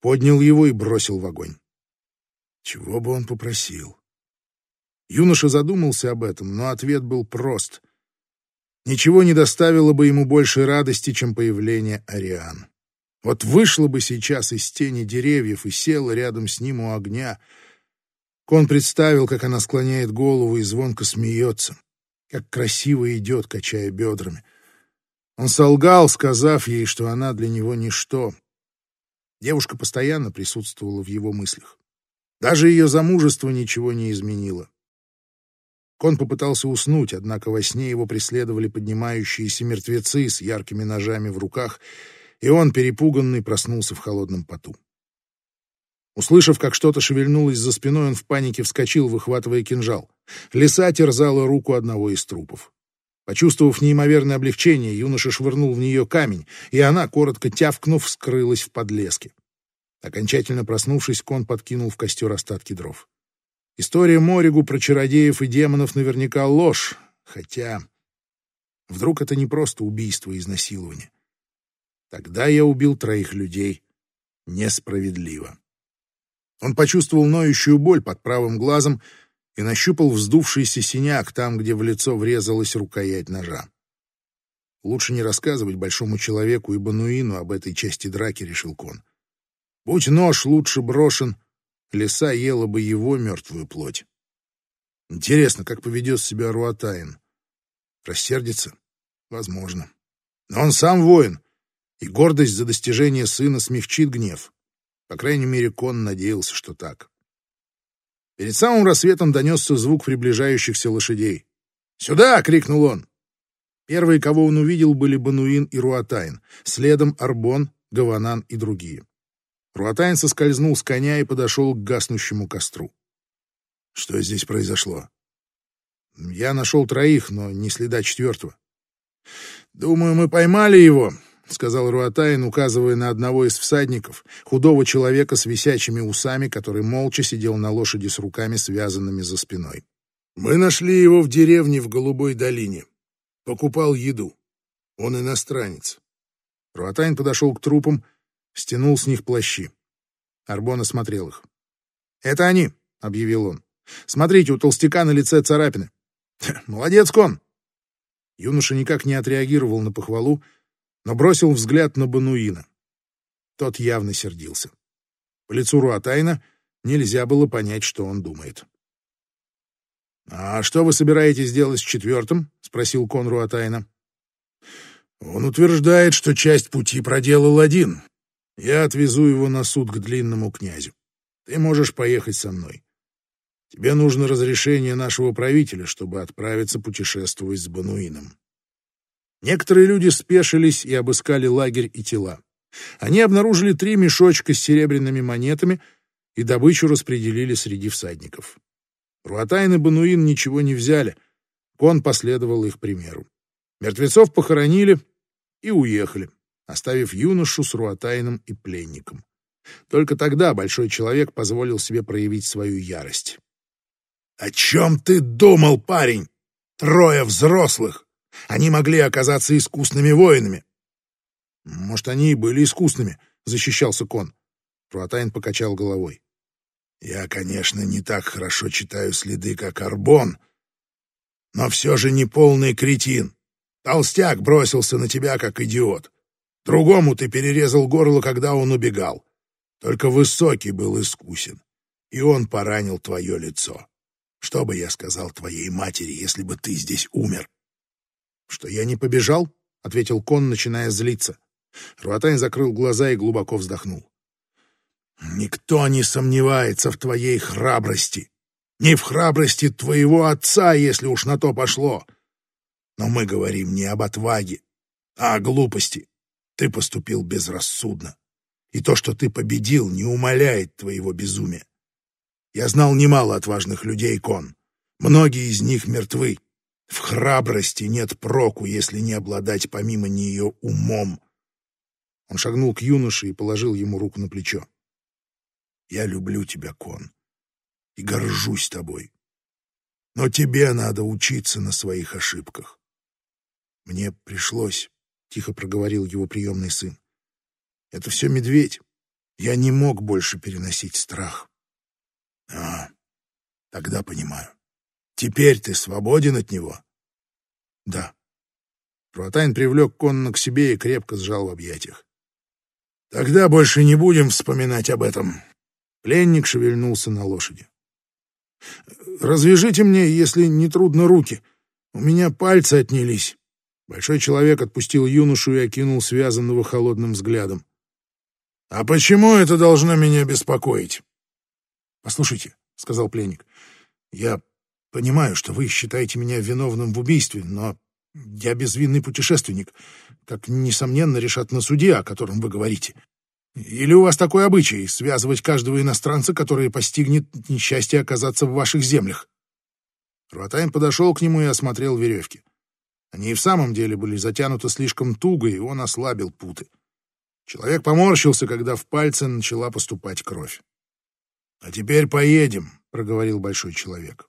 поднял его и бросил в огонь. Чего бы он попросил? Юноша задумался об этом, но ответ был прост. Ничего не доставило бы ему больше радости, чем появление Ариан. Вот вышла бы сейчас из тени деревьев и села рядом с ним у огня. Кон представил, как она склоняет голову и звонко смеется как красиво идет, качая бедрами. Он солгал, сказав ей, что она для него ничто. Девушка постоянно присутствовала в его мыслях. Даже ее замужество ничего не изменило. Кон попытался уснуть, однако во сне его преследовали поднимающиеся мертвецы с яркими ножами в руках, и он, перепуганный, проснулся в холодном поту. Услышав, как что-то шевельнулось за спиной, он в панике вскочил, выхватывая кинжал. Лиса терзала руку одного из трупов. Почувствовав неимоверное облегчение, юноша швырнул в нее камень, и она, коротко тявкнув, скрылась в подлеске. Окончательно проснувшись, кон подкинул в костер остатки дров. История Моригу про чародеев и демонов наверняка ложь, хотя вдруг это не просто убийство и изнасилование. Тогда я убил троих людей несправедливо. Он почувствовал ноющую боль под правым глазом и нащупал вздувшийся синяк там, где в лицо врезалась рукоять ножа. Лучше не рассказывать большому человеку и Бануину об этой части драки, решил Кон. Будь нож лучше брошен, лиса ела бы его мертвую плоть. Интересно, как поведет себя Руатаин. Рассердится? Возможно. Но он сам воин, и гордость за достижение сына смягчит гнев. По крайней мере, Кон надеялся, что так. Перед самым рассветом донесся звук приближающихся лошадей. «Сюда!» — крикнул он. Первые, кого он увидел, были Бануин и Руатайн, следом Арбон, Гаванан и другие. Руатайн соскользнул с коня и подошел к гаснущему костру. «Что здесь произошло?» «Я нашел троих, но не следа четвертого». «Думаю, мы поймали его», — сказал Руатайн, указывая на одного из всадников, худого человека с висячими усами, который молча сидел на лошади с руками, связанными за спиной. «Мы нашли его в деревне в Голубой долине. Покупал еду. Он иностранец». Руатайн подошел к трупам, стянул с них плащи. Арбон осмотрел их. «Это они», — объявил он. «Смотрите, у толстяка на лице царапины». «Молодец, кон!» Юноша никак не отреагировал на похвалу, но бросил взгляд на Бануина. Тот явно сердился. По лицу Руатайна нельзя было понять, что он думает. «А что вы собираетесь делать с четвертым?» — спросил кон Руатайна. «Он утверждает, что часть пути проделал один. Я отвезу его на суд к длинному князю. Ты можешь поехать со мной. Тебе нужно разрешение нашего правителя, чтобы отправиться путешествовать с Бануином». Некоторые люди спешились и обыскали лагерь и тела. Они обнаружили три мешочка с серебряными монетами и добычу распределили среди всадников. Руатайн и Бануин ничего не взяли. Кон последовал их примеру. Мертвецов похоронили и уехали, оставив юношу с Руатайном и пленником. Только тогда большой человек позволил себе проявить свою ярость. «О чем ты думал, парень? Трое взрослых! Они могли оказаться искусными воинами. Может, они и были искусными, защищался Кон. Руатайн покачал головой. Я, конечно, не так хорошо читаю следы, как Арбон, но все же не полный кретин. Толстяк бросился на тебя, как идиот. Другому ты перерезал горло, когда он убегал. Только Высокий был искусен, и он поранил твое лицо. Что бы я сказал твоей матери, если бы ты здесь умер? «Что я не побежал?» — ответил Кон, начиная злиться. Руатань закрыл глаза и глубоко вздохнул. «Никто не сомневается в твоей храбрости. Не в храбрости твоего отца, если уж на то пошло. Но мы говорим не об отваге, а о глупости. Ты поступил безрассудно. И то, что ты победил, не умаляет твоего безумия. Я знал немало отважных людей, Кон. Многие из них мертвы. В храбрости нет проку, если не обладать помимо нее умом. Он шагнул к юноше и положил ему руку на плечо. «Я люблю тебя, Кон, и горжусь тобой. Но тебе надо учиться на своих ошибках. Мне пришлось, — тихо проговорил его приемный сын. Это все медведь. Я не мог больше переносить страх. А, тогда понимаю. Теперь ты свободен от него? Да. Руатайн привлек конно к себе и крепко сжал в объятиях. Тогда больше не будем вспоминать об этом. Пленник шевельнулся на лошади. Развяжите мне, если не трудно, руки. У меня пальцы отнялись. Большой человек отпустил юношу и окинул связанного холодным взглядом. «А почему это должно меня беспокоить?» «Послушайте», — сказал пленник, — «я Понимаю, что вы считаете меня виновным в убийстве, но я безвинный путешественник, как, несомненно, решат на суде, о котором вы говорите. Или у вас такой обычай — связывать каждого иностранца, который постигнет несчастье оказаться в ваших землях?» Руатайн подошел к нему и осмотрел веревки. Они и в самом деле были затянуты слишком туго, и он ослабил путы. Человек поморщился, когда в пальцы начала поступать кровь. «А теперь поедем», — проговорил большой человек.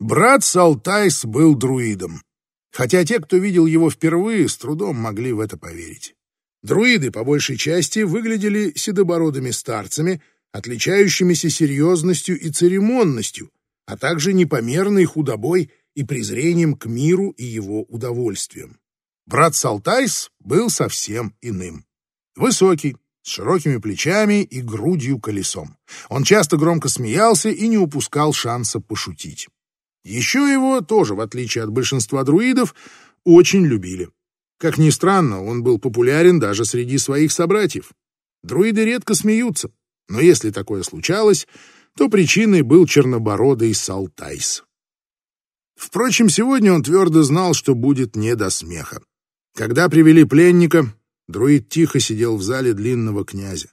Брат Салтайс был друидом, хотя те, кто видел его впервые, с трудом могли в это поверить. Друиды, по большей части, выглядели седобородыми старцами, отличающимися серьезностью и церемонностью, а также непомерной худобой и презрением к миру и его удовольствиям. Брат Салтайс был совсем иным. Высокий, с широкими плечами и грудью колесом. Он часто громко смеялся и не упускал шанса пошутить. Еще его, тоже в отличие от большинства друидов, очень любили. Как ни странно, он был популярен даже среди своих собратьев. Друиды редко смеются, но если такое случалось, то причиной был чернобородый Салтайс. Впрочем, сегодня он твердо знал, что будет не до смеха. Когда привели пленника, друид тихо сидел в зале длинного князя.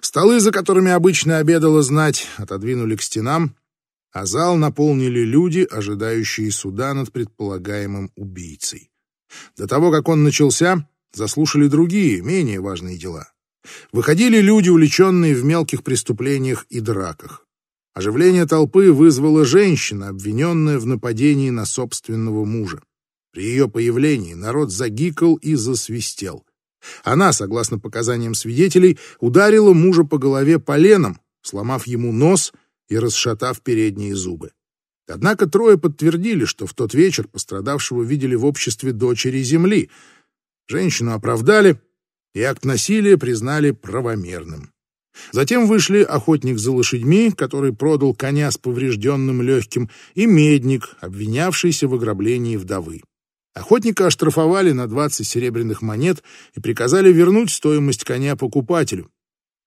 Столы, за которыми обычно обедала знать, отодвинули к стенам, а зал наполнили люди, ожидающие суда над предполагаемым убийцей. До того, как он начался, заслушали другие, менее важные дела. Выходили люди, увлеченные в мелких преступлениях и драках. Оживление толпы вызвала женщина, обвиненная в нападении на собственного мужа. При ее появлении народ загикал и засвистел. Она, согласно показаниям свидетелей, ударила мужа по голове поленом, сломав ему нос и расшатав передние зубы. Однако трое подтвердили, что в тот вечер пострадавшего видели в обществе дочери земли. Женщину оправдали, и акт насилия признали правомерным. Затем вышли охотник за лошадьми, который продал коня с поврежденным легким, и медник, обвинявшийся в ограблении вдовы. Охотника оштрафовали на 20 серебряных монет и приказали вернуть стоимость коня покупателю.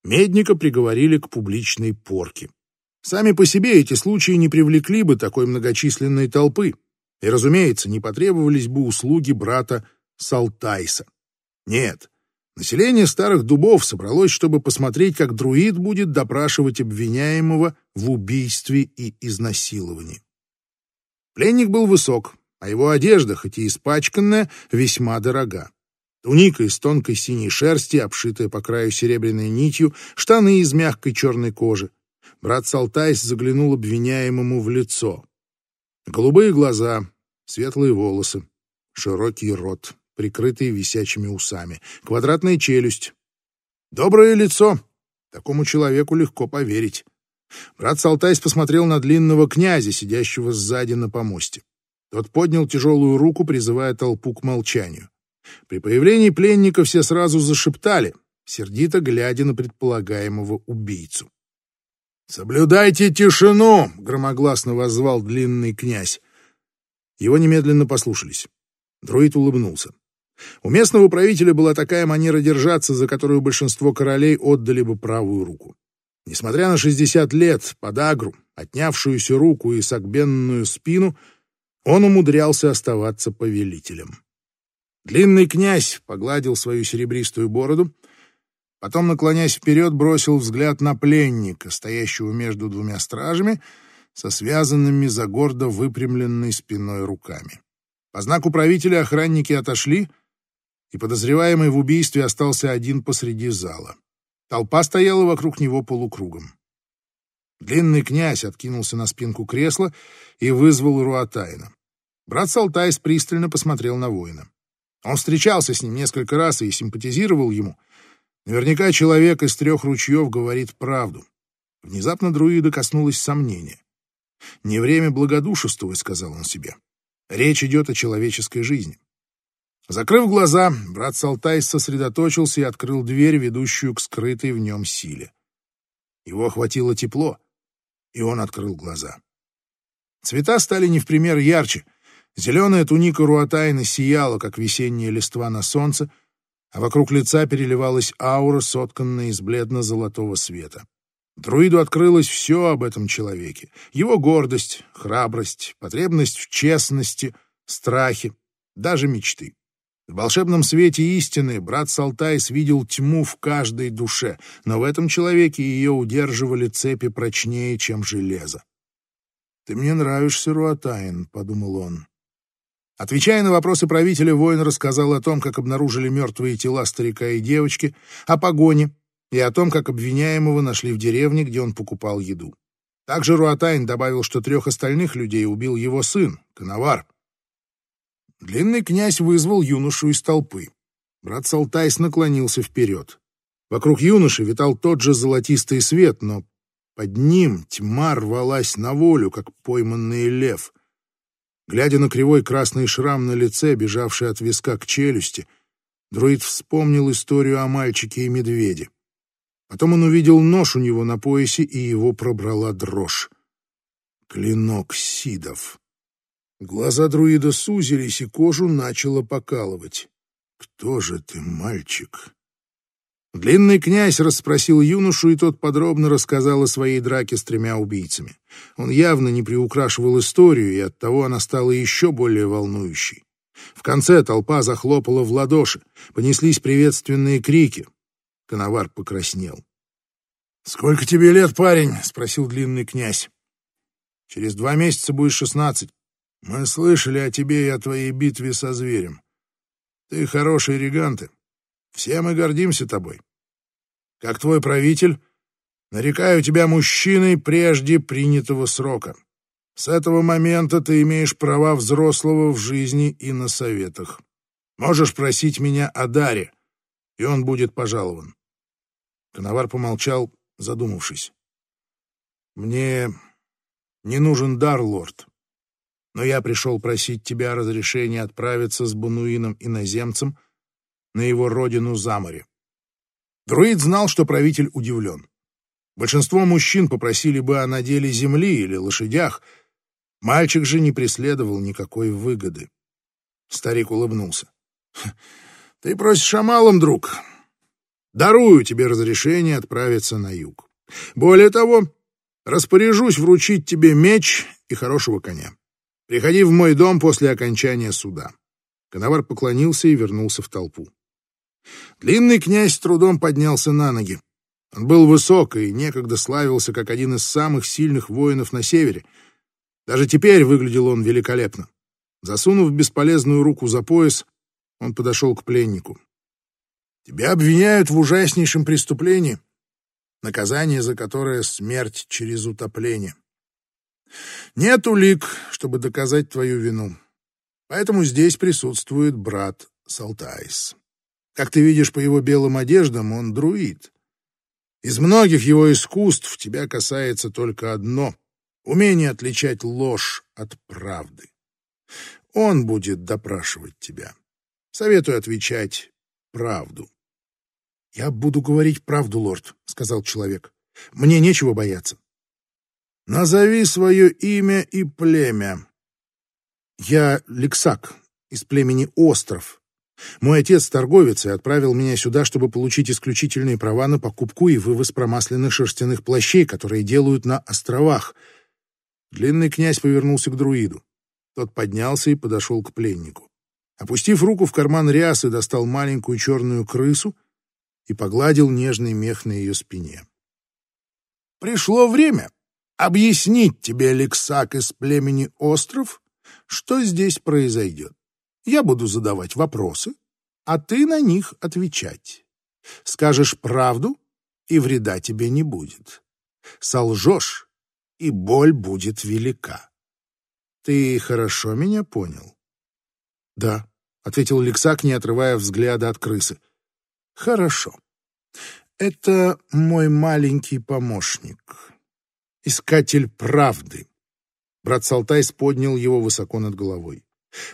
Медника приговорили к публичной порке. Сами по себе эти случаи не привлекли бы такой многочисленной толпы, и, разумеется, не потребовались бы услуги брата Салтайса. Нет, население старых дубов собралось, чтобы посмотреть, как друид будет допрашивать обвиняемого в убийстве и изнасиловании. Пленник был высок, а его одежда, хоть и испачканная, весьма дорога. Туника из тонкой синей шерсти, обшитая по краю серебряной нитью, штаны из мягкой черной кожи, Брат Салтайс заглянул обвиняемому в лицо. Голубые глаза, светлые волосы, широкий рот, прикрытый висячими усами, квадратная челюсть. Доброе лицо. Такому человеку легко поверить. Брат Салтайс посмотрел на длинного князя, сидящего сзади на помосте. Тот поднял тяжелую руку, призывая толпу к молчанию. При появлении пленника все сразу зашептали, сердито глядя на предполагаемого убийцу. «Соблюдайте тишину!» — громогласно воззвал длинный князь. Его немедленно послушались. Друид улыбнулся. У местного правителя была такая манера держаться, за которую большинство королей отдали бы правую руку. Несмотря на 60 лет, подагру, отнявшуюся руку и согбенную спину, он умудрялся оставаться повелителем. Длинный князь погладил свою серебристую бороду, Потом, наклонясь вперед, бросил взгляд на пленника, стоящего между двумя стражами, со связанными за гордо выпрямленной спиной руками. По знаку правителя охранники отошли, и подозреваемый в убийстве остался один посреди зала. Толпа стояла вокруг него полукругом. Длинный князь откинулся на спинку кресла и вызвал Руатайна. Брат Салтайс пристально посмотрел на воина. Он встречался с ним несколько раз и симпатизировал ему — Наверняка человек из трех ручьев говорит правду. Внезапно друида коснулось сомнения. «Не время благодушествовать», — сказал он себе. «Речь идет о человеческой жизни». Закрыв глаза, брат Салтай сосредоточился и открыл дверь, ведущую к скрытой в нем силе. Его охватило тепло, и он открыл глаза. Цвета стали не в пример ярче. Зеленая туника Руатайна сияла, как весенняя листва на солнце, а вокруг лица переливалась аура, сотканная из бледно-золотого света. Друиду открылось все об этом человеке. Его гордость, храбрость, потребность в честности, страхи, даже мечты. В волшебном свете истины брат Салтайс видел тьму в каждой душе, но в этом человеке ее удерживали цепи прочнее, чем железо. «Ты мне нравишься, Руатайн», — подумал он. Отвечая на вопросы правителя, воин рассказал о том, как обнаружили мертвые тела старика и девочки, о погоне и о том, как обвиняемого нашли в деревне, где он покупал еду. Также Руатайн добавил, что трех остальных людей убил его сын, Коновар. Длинный князь вызвал юношу из толпы. Брат Салтайс наклонился вперед. Вокруг юноши витал тот же золотистый свет, но под ним тьма рвалась на волю, как пойманный лев. Глядя на кривой красный шрам на лице, бежавший от виска к челюсти, друид вспомнил историю о мальчике и медведе. Потом он увидел нож у него на поясе, и его пробрала дрожь. Клинок Сидов. Глаза друида сузились, и кожу начало покалывать. «Кто же ты, мальчик?» Длинный князь расспросил юношу, и тот подробно рассказал о своей драке с тремя убийцами. Он явно не приукрашивал историю, и оттого она стала еще более волнующей. В конце толпа захлопала в ладоши, понеслись приветственные крики. Коновар покраснел. «Сколько тебе лет, парень?» — спросил длинный князь. «Через два месяца будешь шестнадцать. Мы слышали о тебе и о твоей битве со зверем. Ты хороший реганты. Все мы гордимся тобой. Как твой правитель, нарекаю тебя мужчиной прежде принятого срока. С этого момента ты имеешь права взрослого в жизни и на советах. Можешь просить меня о даре, и он будет пожалован. Коновар помолчал, задумавшись. Мне не нужен дар, лорд, но я пришел просить тебя разрешения отправиться с Бануином-иноземцем на его родину за море. Друид знал, что правитель удивлен. Большинство мужчин попросили бы о наделе земли или лошадях. Мальчик же не преследовал никакой выгоды. Старик улыбнулся. «Ты просишь о малом, друг. Дарую тебе разрешение отправиться на юг. Более того, распоряжусь вручить тебе меч и хорошего коня. Приходи в мой дом после окончания суда». Коновар поклонился и вернулся в толпу. Длинный князь трудом поднялся на ноги. Он был высок и некогда славился как один из самых сильных воинов на севере. Даже теперь выглядел он великолепно. Засунув бесполезную руку за пояс, он подошел к пленнику. «Тебя обвиняют в ужаснейшем преступлении, наказание за которое — смерть через утопление. Нет улик, чтобы доказать твою вину, поэтому здесь присутствует брат Салтайс». Как ты видишь по его белым одеждам, он друид. Из многих его искусств тебя касается только одно — умение отличать ложь от правды. Он будет допрашивать тебя. Советую отвечать правду. — Я буду говорить правду, лорд, — сказал человек. — Мне нечего бояться. — Назови свое имя и племя. — Я Лексак, из племени Остров, мой отец торговец и отправил меня сюда, чтобы получить исключительные права на покупку и вывоз промасленных шерстяных плащей, которые делают на островах. Длинный князь повернулся к друиду. Тот поднялся и подошел к пленнику. Опустив руку в карман рясы, достал маленькую черную крысу и погладил нежный мех на ее спине. «Пришло время объяснить тебе, Лексак из племени Остров, что здесь произойдет. Я буду задавать вопросы, а ты на них отвечать. Скажешь правду, и вреда тебе не будет. Солжешь, и боль будет велика. Ты хорошо меня понял? — Да, — ответил Лексак, не отрывая взгляда от крысы. — Хорошо. Это мой маленький помощник, искатель правды. Брат Салтайс поднял его высоко над головой.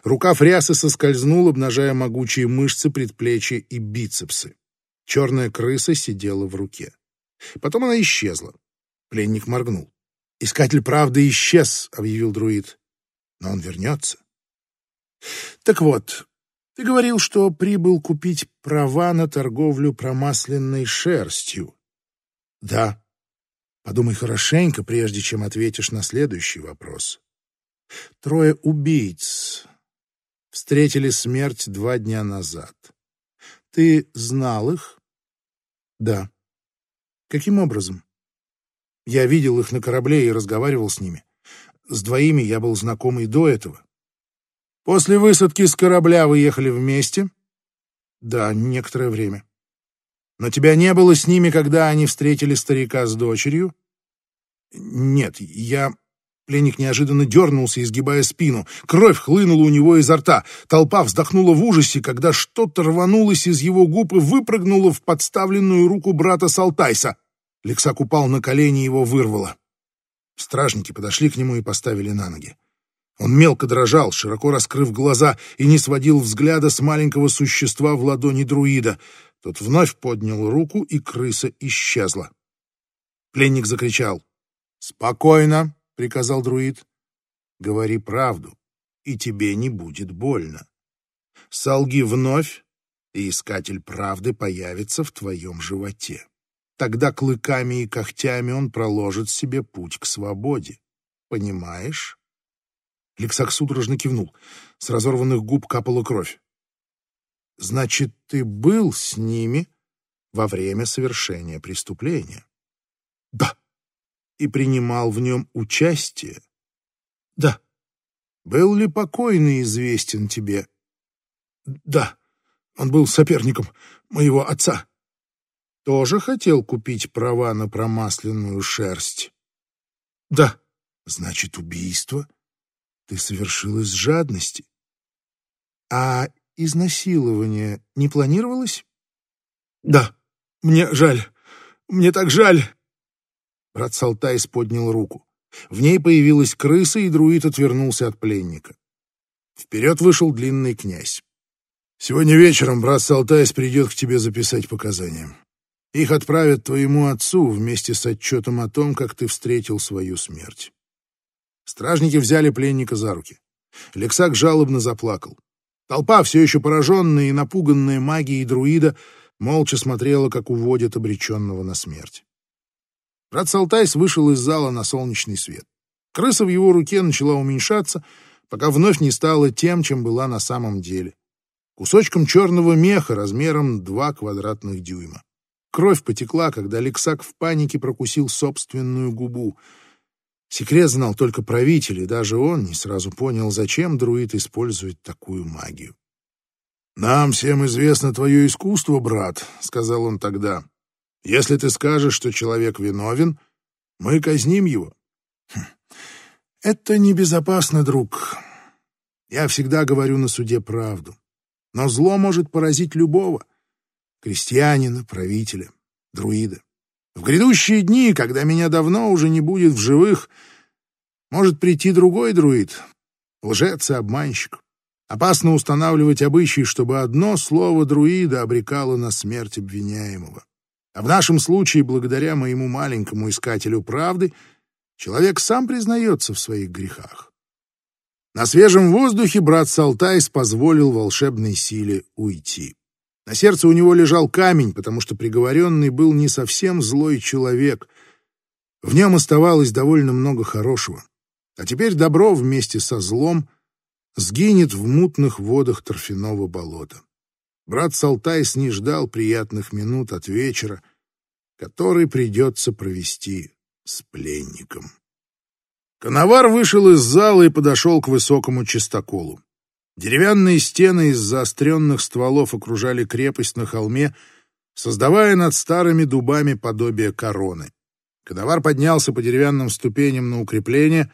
Рукав рясы соскользнул, обнажая могучие мышцы, предплечья и бицепсы. Черная крыса сидела в руке. Потом она исчезла. Пленник моргнул. «Искатель правды исчез», — объявил друид. «Но он вернется». «Так вот, ты говорил, что прибыл купить права на торговлю промасленной шерстью». «Да». Подумай хорошенько, прежде чем ответишь на следующий вопрос. Трое убийц встретили смерть два дня назад. Ты знал их? Да. Каким образом? Я видел их на корабле и разговаривал с ними. С двоими я был знаком и до этого. После высадки с корабля вы ехали вместе? Да, некоторое время. Но тебя не было с ними, когда они встретили старика с дочерью? Нет, я... Пленник неожиданно дернулся, изгибая спину. Кровь хлынула у него изо рта. Толпа вздохнула в ужасе, когда что-то рванулось из его губ и выпрыгнуло в подставленную руку брата Салтайса. Лексак упал на колени, его вырвало. Стражники подошли к нему и поставили на ноги. Он мелко дрожал, широко раскрыв глаза, и не сводил взгляда с маленького существа в ладони друида. Тот вновь поднял руку, и крыса исчезла. Пленник закричал. «Спокойно!» приказал друид. Говори правду, и тебе не будет больно. Солги вновь, и искатель правды появится в твоем животе. Тогда клыками и когтями он проложит себе путь к свободе. Понимаешь? Лексак судорожно кивнул. С разорванных губ капала кровь. Значит, ты был с ними во время совершения преступления? Да и принимал в нем участие? Да. Был ли покойный известен тебе? Да. Он был соперником моего отца. Тоже хотел купить права на промасленную шерсть? Да. Значит, убийство ты совершил из жадности. А изнасилование не планировалось? Да. Мне жаль. Мне так жаль. Брат Салтайс поднял руку. В ней появилась крыса, и друид отвернулся от пленника. Вперед вышел длинный князь. «Сегодня вечером брат Салтайс придет к тебе записать показания. Их отправят твоему отцу вместе с отчетом о том, как ты встретил свою смерть». Стражники взяли пленника за руки. Лексак жалобно заплакал. Толпа, все еще пораженная и напуганная магией друида, молча смотрела, как уводят обреченного на смерть. Брат Салтайс вышел из зала на солнечный свет. Крыса в его руке начала уменьшаться, пока вновь не стала тем, чем была на самом деле. Кусочком черного меха размером два квадратных дюйма. Кровь потекла, когда Алексак в панике прокусил собственную губу. Секрет знал только правитель, и даже он не сразу понял, зачем друид использует такую магию. «Нам всем известно твое искусство, брат», — сказал он тогда. Если ты скажешь, что человек виновен, мы казним его. Хм. Это небезопасно, друг. Я всегда говорю на суде правду. Но зло может поразить любого. Крестьянина, правителя, друида. В грядущие дни, когда меня давно уже не будет в живых, может прийти другой друид, лжец и обманщик. Опасно устанавливать обычаи, чтобы одно слово друида обрекало на смерть обвиняемого. А в нашем случае, благодаря моему маленькому искателю правды, человек сам признается в своих грехах. На свежем воздухе брат Салтайс позволил волшебной силе уйти. На сердце у него лежал камень, потому что приговоренный был не совсем злой человек. В нем оставалось довольно много хорошего. А теперь добро вместе со злом сгинет в мутных водах торфяного болота. Брат Салтайс не ждал приятных минут от вечера, который придется провести с пленником. Коновар вышел из зала и подошел к высокому чистоколу. Деревянные стены из заостренных стволов окружали крепость на холме, создавая над старыми дубами подобие короны. Коновар поднялся по деревянным ступеням на укрепление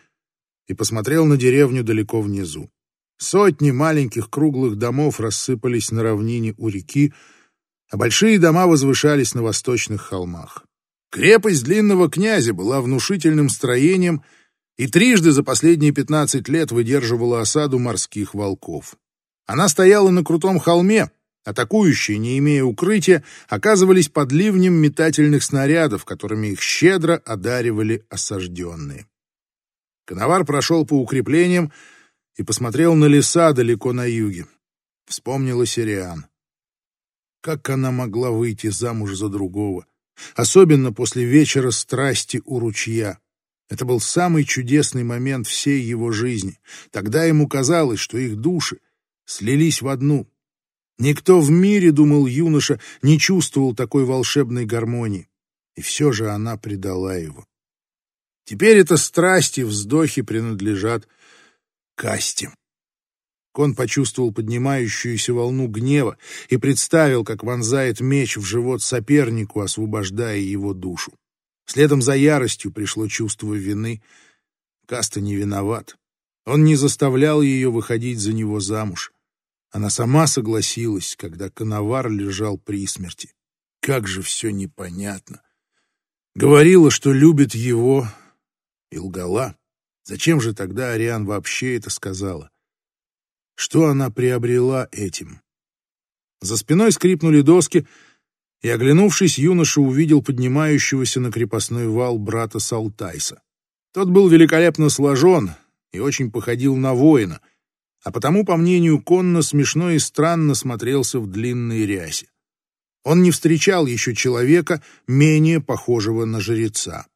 и посмотрел на деревню далеко внизу. Сотни маленьких круглых домов рассыпались на равнине у реки, а большие дома возвышались на восточных холмах. Крепость длинного князя была внушительным строением и трижды за последние пятнадцать лет выдерживала осаду морских волков. Она стояла на крутом холме, атакующие, не имея укрытия, оказывались под ливнем метательных снарядов, которыми их щедро одаривали осажденные. Коновар прошел по укреплениям, и посмотрел на леса далеко на юге. Вспомнила Сириан. Как она могла выйти замуж за другого? Особенно после вечера страсти у ручья. Это был самый чудесный момент всей его жизни. Тогда ему казалось, что их души слились в одну. Никто в мире, думал юноша, не чувствовал такой волшебной гармонии. И все же она предала его. Теперь это страсти, вздохи принадлежат Касти. Кон почувствовал поднимающуюся волну гнева и представил, как вонзает меч в живот сопернику, освобождая его душу. Следом за яростью пришло чувство вины. Каста не виноват. Он не заставлял ее выходить за него замуж. Она сама согласилась, когда Коновар лежал при смерти. Как же все непонятно. Говорила, что любит его, и лгала. Зачем же тогда Ариан вообще это сказала? Что она приобрела этим? За спиной скрипнули доски, и, оглянувшись, юноша увидел поднимающегося на крепостной вал брата Салтайса. Тот был великолепно сложен и очень походил на воина, а потому, по мнению Конна, смешно и странно смотрелся в длинной рясе. Он не встречал еще человека, менее похожего на жреца.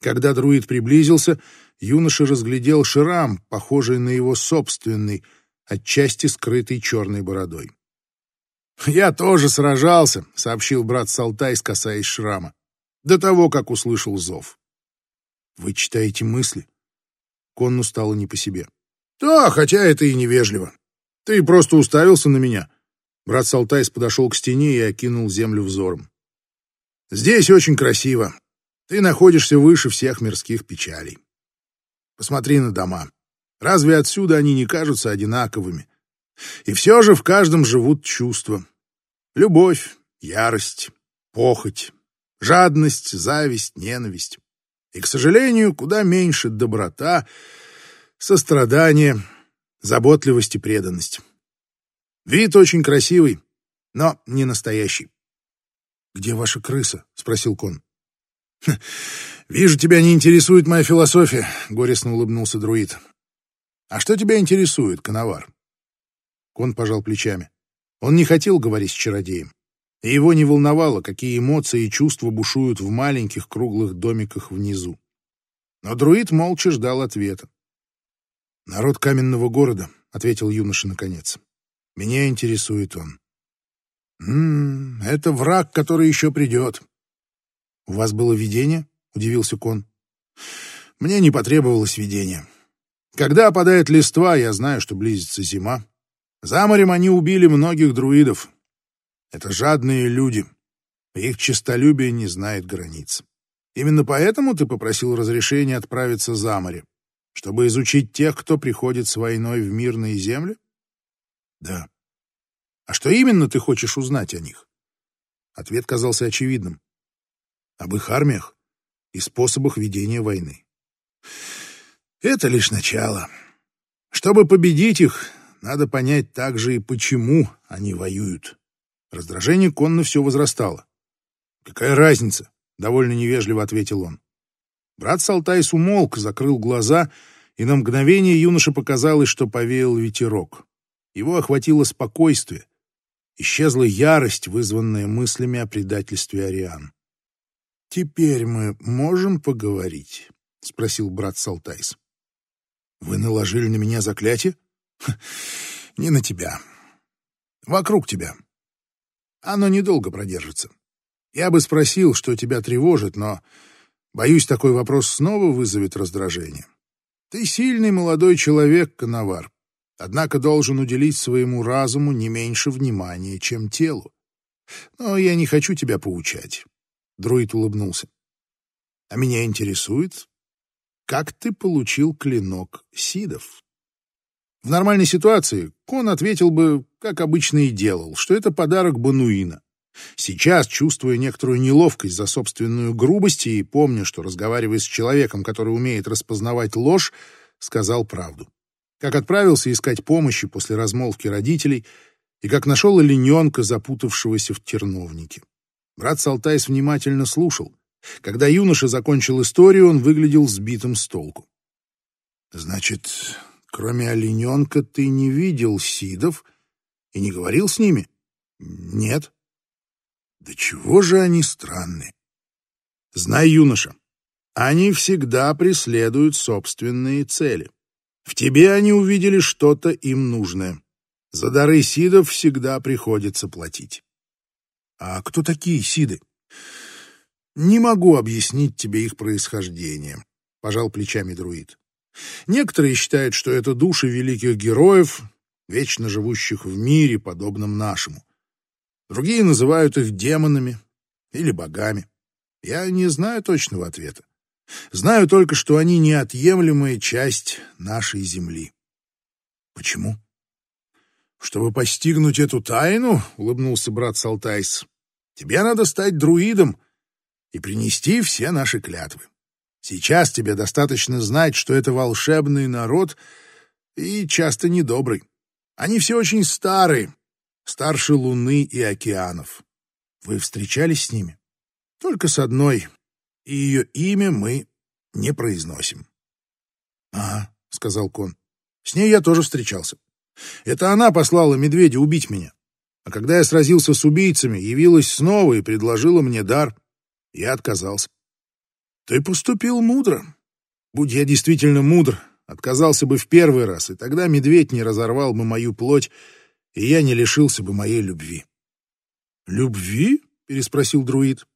Когда друид приблизился, юноша разглядел шрам, похожий на его собственный, отчасти скрытый черной бородой. «Я тоже сражался», — сообщил брат Салтай, касаясь шрама, до того, как услышал зов. «Вы читаете мысли?» Конну стало не по себе. «Да, хотя это и невежливо. Ты просто уставился на меня». Брат Салтайс подошел к стене и окинул землю взором. «Здесь очень красиво. Ты находишься выше всех мирских печалей. Посмотри на дома. Разве отсюда они не кажутся одинаковыми? И все же в каждом живут чувства. Любовь, ярость, похоть, жадность, зависть, ненависть. И, к сожалению, куда меньше доброта, сострадание, заботливость и преданность. Вид очень красивый, но не настоящий. «Где ваша крыса?» — спросил Кон. «Вижу, тебя не интересует моя философия», — горестно улыбнулся друид. «А что тебя интересует, Коновар?» Кон пожал плечами. Он не хотел говорить с чародеем. И его не волновало, какие эмоции и чувства бушуют в маленьких круглых домиках внизу. Но друид молча ждал ответа. «Народ каменного города», — ответил юноша наконец. «Меня интересует он». «М -м, это враг, который еще придет». «У вас было видение?» — удивился Кон. «Мне не потребовалось видения. Когда опадает листва, я знаю, что близится зима. За морем они убили многих друидов. Это жадные люди. Их честолюбие не знает границ. Именно поэтому ты попросил разрешения отправиться за море, чтобы изучить тех, кто приходит с войной в мирные земли? Да. А что именно ты хочешь узнать о них? Ответ казался очевидным. Об их армиях и способах ведения войны. Это лишь начало. Чтобы победить их, надо понять также и почему они воюют. Раздражение Конна все возрастало. «Какая разница?» — довольно невежливо ответил он. Брат Салтайс умолк, закрыл глаза, и на мгновение юноше показалось, что повеял ветерок. Его охватило спокойствие. Исчезла ярость, вызванная мыслями о предательстве Ариан. «Теперь мы можем поговорить?» — спросил брат Салтайс. «Вы наложили на меня заклятие?» Не на тебя. Вокруг тебя. Оно недолго продержится. Я бы спросил, что тебя тревожит, но, боюсь, такой вопрос снова вызовет раздражение. Ты сильный молодой человек, Коновар, однако должен уделить своему разуму не меньше внимания, чем телу. Но я не хочу тебя поучать. Друид улыбнулся. А меня интересует, как ты получил клинок Сидов? В нормальной ситуации Кон ответил бы, как обычно и делал, что это подарок Бануина. Сейчас, чувствуя некоторую неловкость за собственную грубость и помня, что разговаривая с человеком, который умеет распознавать ложь, сказал правду. Как отправился искать помощи после размолвки родителей и как нашел олененка, запутавшегося в терновнике. Брат Салтайс внимательно слушал. Когда юноша закончил историю, он выглядел сбитым с толку. «Значит, Кроме олененка ты не видел сидов и не говорил с ними? Нет. Да чего же они странные? Знай, юноша, они всегда преследуют собственные цели. В тебе они увидели что-то им нужное. За дары сидов всегда приходится платить. А кто такие сиды? Не могу объяснить тебе их происхождение, пожал плечами друид. Некоторые считают, что это души великих героев, вечно живущих в мире, подобном нашему. Другие называют их демонами или богами. Я не знаю точного ответа. Знаю только, что они неотъемлемая часть нашей земли. Почему? Чтобы постигнуть эту тайну, улыбнулся брат Салтайс, тебе надо стать друидом и принести все наши клятвы. Сейчас тебе достаточно знать, что это волшебный народ и часто недобрый. Они все очень старые, старше Луны и океанов. Вы встречались с ними? Только с одной, и ее имя мы не произносим. — Ага, — сказал Кон. — С ней я тоже встречался. Это она послала медведя убить меня. А когда я сразился с убийцами, явилась снова и предложила мне дар. Я отказался. Ты поступил мудро. Будь я действительно мудр, отказался бы в первый раз, и тогда медведь не разорвал бы мою плоть, и я не лишился бы моей любви. «Любви?» — переспросил друид.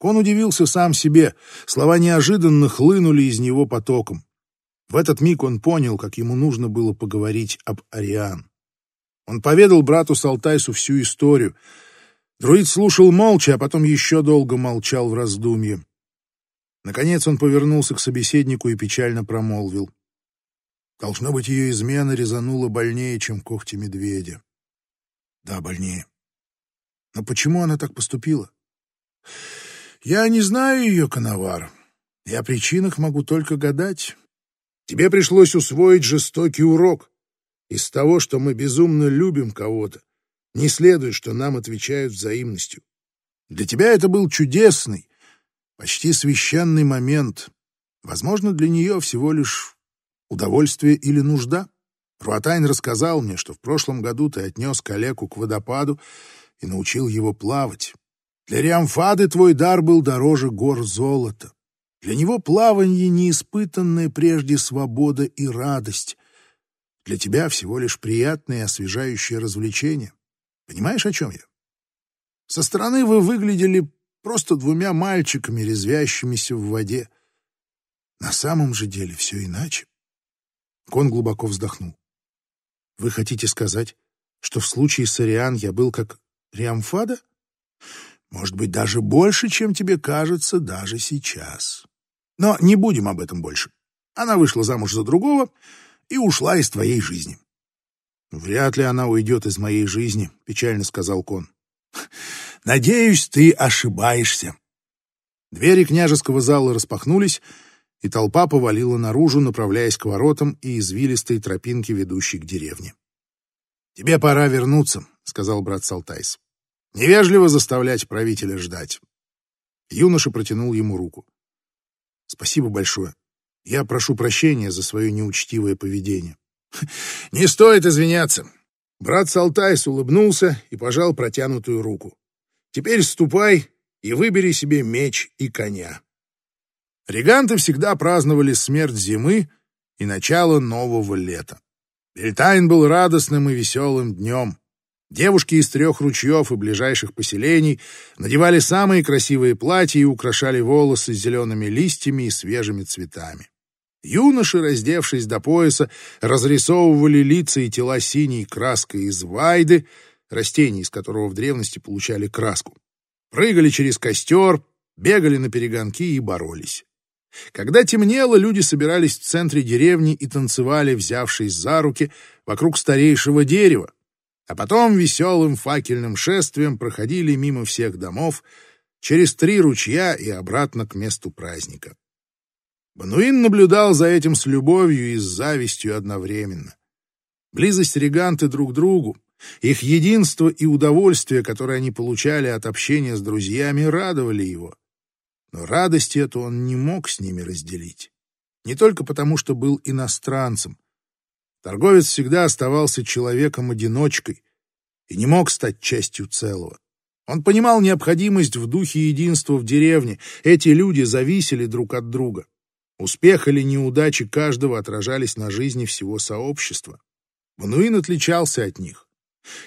Он удивился сам себе. Слова неожиданно хлынули из него потоком. В этот миг он понял, как ему нужно было поговорить об Ариан. Он поведал брату Салтайсу всю историю. Друид слушал молча, а потом еще долго молчал в раздумье. Наконец он повернулся к собеседнику и печально промолвил. Должно быть, ее измена резанула больнее, чем когти медведя. Да, больнее. Но почему она так поступила? Я не знаю ее, Коновар. Я о причинах могу только гадать. Тебе пришлось усвоить жестокий урок. Из того, что мы безумно любим кого-то, не следует, что нам отвечают взаимностью. Для тебя это был чудесный, почти священный момент. Возможно, для нее всего лишь удовольствие или нужда. Руатайн рассказал мне, что в прошлом году ты отнес калеку к водопаду и научил его плавать. Для Риамфады твой дар был дороже гор золота. Для него плавание — неиспытанная прежде свобода и радость. Для тебя всего лишь приятное и освежающее развлечение. Понимаешь, о чем я? Со стороны вы выглядели просто двумя мальчиками, резвящимися в воде. На самом же деле все иначе. Кон глубоко вздохнул. Вы хотите сказать, что в случае с Ариан я был как Риамфада? Может быть, даже больше, чем тебе кажется даже сейчас. Но не будем об этом больше. Она вышла замуж за другого и ушла из твоей жизни. Вряд ли она уйдет из моей жизни, печально сказал Кон. Надеюсь, ты ошибаешься. Двери княжеского зала распахнулись, и толпа повалила наружу, направляясь к воротам и извилистой тропинке, ведущей к деревне. «Тебе пора вернуться», — сказал брат Салтайс. Невежливо заставлять правителя ждать. Юноша протянул ему руку. Спасибо большое. Я прошу прощения за свое неучтивое поведение. Не стоит извиняться. Брат Салтайс улыбнулся и пожал протянутую руку. Теперь ступай и выбери себе меч и коня. Реганты всегда праздновали смерть зимы и начало нового лета. Бельтайн был радостным и веселым днем. Девушки из трех ручьев и ближайших поселений надевали самые красивые платья и украшали волосы зелеными листьями и свежими цветами. Юноши, раздевшись до пояса, разрисовывали лица и тела синей краской из вайды, растений, из которого в древности получали краску. Прыгали через костер, бегали на перегонки и боролись. Когда темнело, люди собирались в центре деревни и танцевали, взявшись за руки, вокруг старейшего дерева, а потом веселым факельным шествием проходили мимо всех домов, через три ручья и обратно к месту праздника. Бануин наблюдал за этим с любовью и с завистью одновременно. Близость реганты друг к другу, их единство и удовольствие, которое они получали от общения с друзьями, радовали его. Но радость эту он не мог с ними разделить. Не только потому, что был иностранцем, Торговец всегда оставался человеком-одиночкой и не мог стать частью целого. Он понимал необходимость в духе единства в деревне. Эти люди зависели друг от друга. Успех или неудачи каждого отражались на жизни всего сообщества. Вануин отличался от них.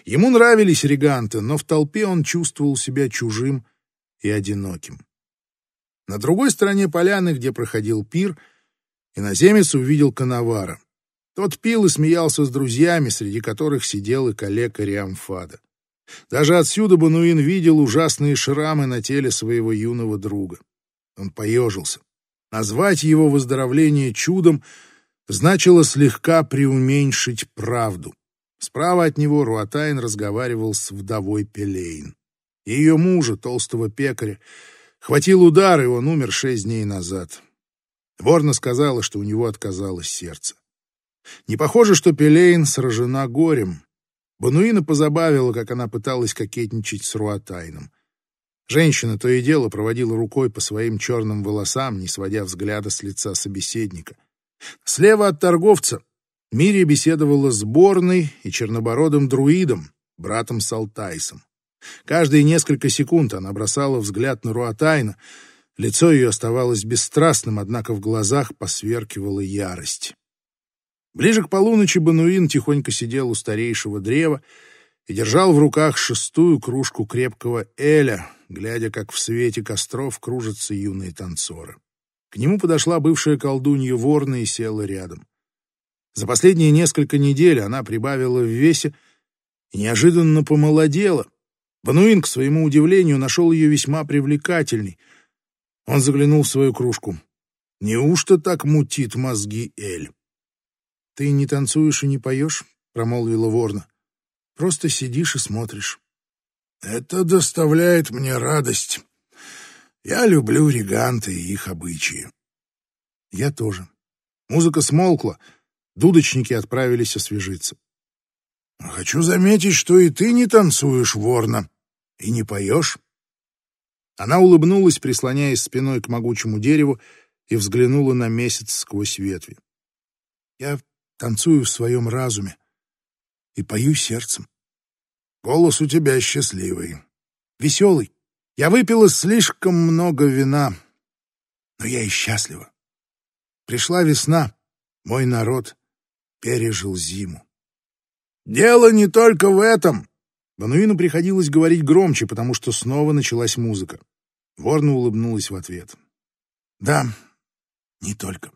Ему нравились реганты, но в толпе он чувствовал себя чужим и одиноким. На другой стороне поляны, где проходил пир, иноземец увидел Коновара. Тот пил и смеялся с друзьями, среди которых сидел и коллега Риамфада. Даже отсюда Бануин видел ужасные шрамы на теле своего юного друга. Он поежился. Назвать его выздоровление чудом значило слегка преуменьшить правду. Справа от него Руатайн разговаривал с вдовой Пелейн. Ее мужа, толстого пекаря, хватил удар, и он умер шесть дней назад. Ворна сказала, что у него отказалось сердце. Не похоже, что Пелейн сражена горем. Бануина позабавила, как она пыталась кокетничать с Руатайном. Женщина то и дело проводила рукой по своим черным волосам, не сводя взгляда с лица собеседника. Слева от торговца Мири беседовала с Борной и чернобородым друидом, братом Салтайсом. Каждые несколько секунд она бросала взгляд на Руатайна. Лицо ее оставалось бесстрастным, однако в глазах посверкивала ярость. Ближе к полуночи Бануин тихонько сидел у старейшего древа и держал в руках шестую кружку крепкого эля, глядя, как в свете костров кружатся юные танцоры. К нему подошла бывшая колдунья Ворна и села рядом. За последние несколько недель она прибавила в весе и неожиданно помолодела. Бануин, к своему удивлению, нашел ее весьма привлекательной. Он заглянул в свою кружку. «Неужто так мутит мозги Эль?» «Ты не танцуешь и не поешь?» — промолвила Ворна. «Просто сидишь и смотришь». «Это доставляет мне радость. Я люблю реганты и их обычаи». «Я тоже». Музыка смолкла, Дудочники отправились освежиться. «Хочу заметить, что и ты не танцуешь, ворна, и не поешь». Она улыбнулась, прислоняясь спиной к могучему дереву, и взглянула на месяц сквозь ветви. «Я танцую в своем разуме и пою сердцем. Голос у тебя счастливый, веселый. Я выпила слишком много вина, но я и счастлива. Пришла весна, мой народ пережил зиму. «Дело не только в этом!» Бануину приходилось говорить громче, потому что снова началась музыка. Ворна улыбнулась в ответ. «Да, не только.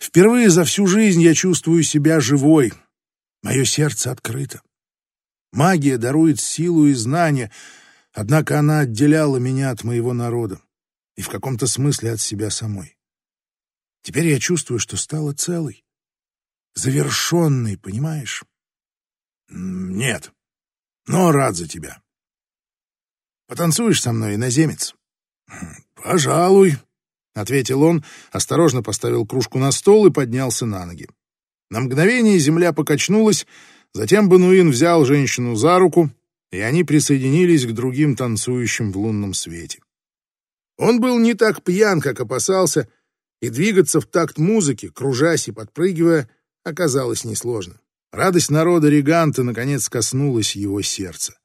Впервые за всю жизнь я чувствую себя живой. Мое сердце открыто. Магия дарует силу и знания, однако она отделяла меня от моего народа и в каком-то смысле от себя самой. Теперь я чувствую, что стала целой завершенный, понимаешь? Нет, но рад за тебя. Потанцуешь со мной, иноземец? Пожалуй, — ответил он, осторожно поставил кружку на стол и поднялся на ноги. На мгновение земля покачнулась, затем Бануин взял женщину за руку, и они присоединились к другим танцующим в лунном свете. Он был не так пьян, как опасался, и двигаться в такт музыки, кружась и подпрыгивая, оказалось несложно. Радость народа Реганта наконец коснулась его сердца.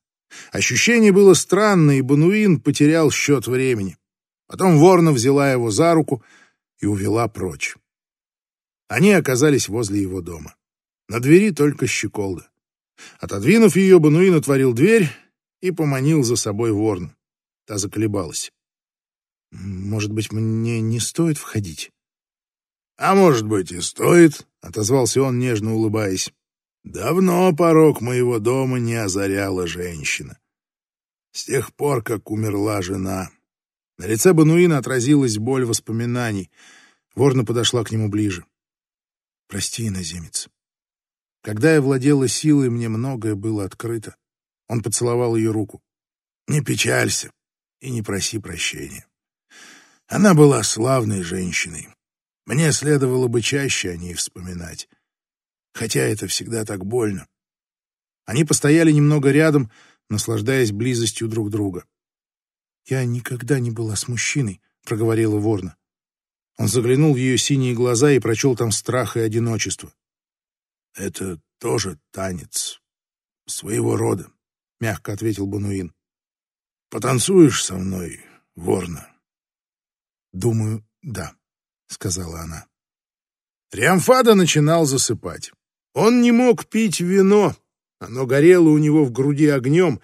Ощущение было странное, и Бануин потерял счет времени. Потом Ворна взяла его за руку и увела прочь. Они оказались возле его дома. На двери только щеколда. Отодвинув ее, Бануин отворил дверь и поманил за собой Ворну. Та заколебалась. «Может быть, мне не стоит входить?» «А может быть, и стоит», — отозвался он, нежно улыбаясь. «Давно порог моего дома не озаряла женщина. С тех пор, как умерла жена». На лице Бануина отразилась боль воспоминаний. Ворна подошла к нему ближе. «Прости, иноземец. Когда я владела силой, мне многое было открыто». Он поцеловал ее руку. «Не печалься и не проси прощения. Она была славной женщиной. Мне следовало бы чаще о ней вспоминать. Хотя это всегда так больно. Они постояли немного рядом, наслаждаясь близостью друг друга. «Я никогда не была с мужчиной», — проговорила Ворна. Он заглянул в ее синие глаза и прочел там страх и одиночество. «Это тоже танец. Своего рода», — мягко ответил Бануин. «Потанцуешь со мной, Ворна?» «Думаю, да» сказала она. Риамфада начинал засыпать. Он не мог пить вино, оно горело у него в груди огнем,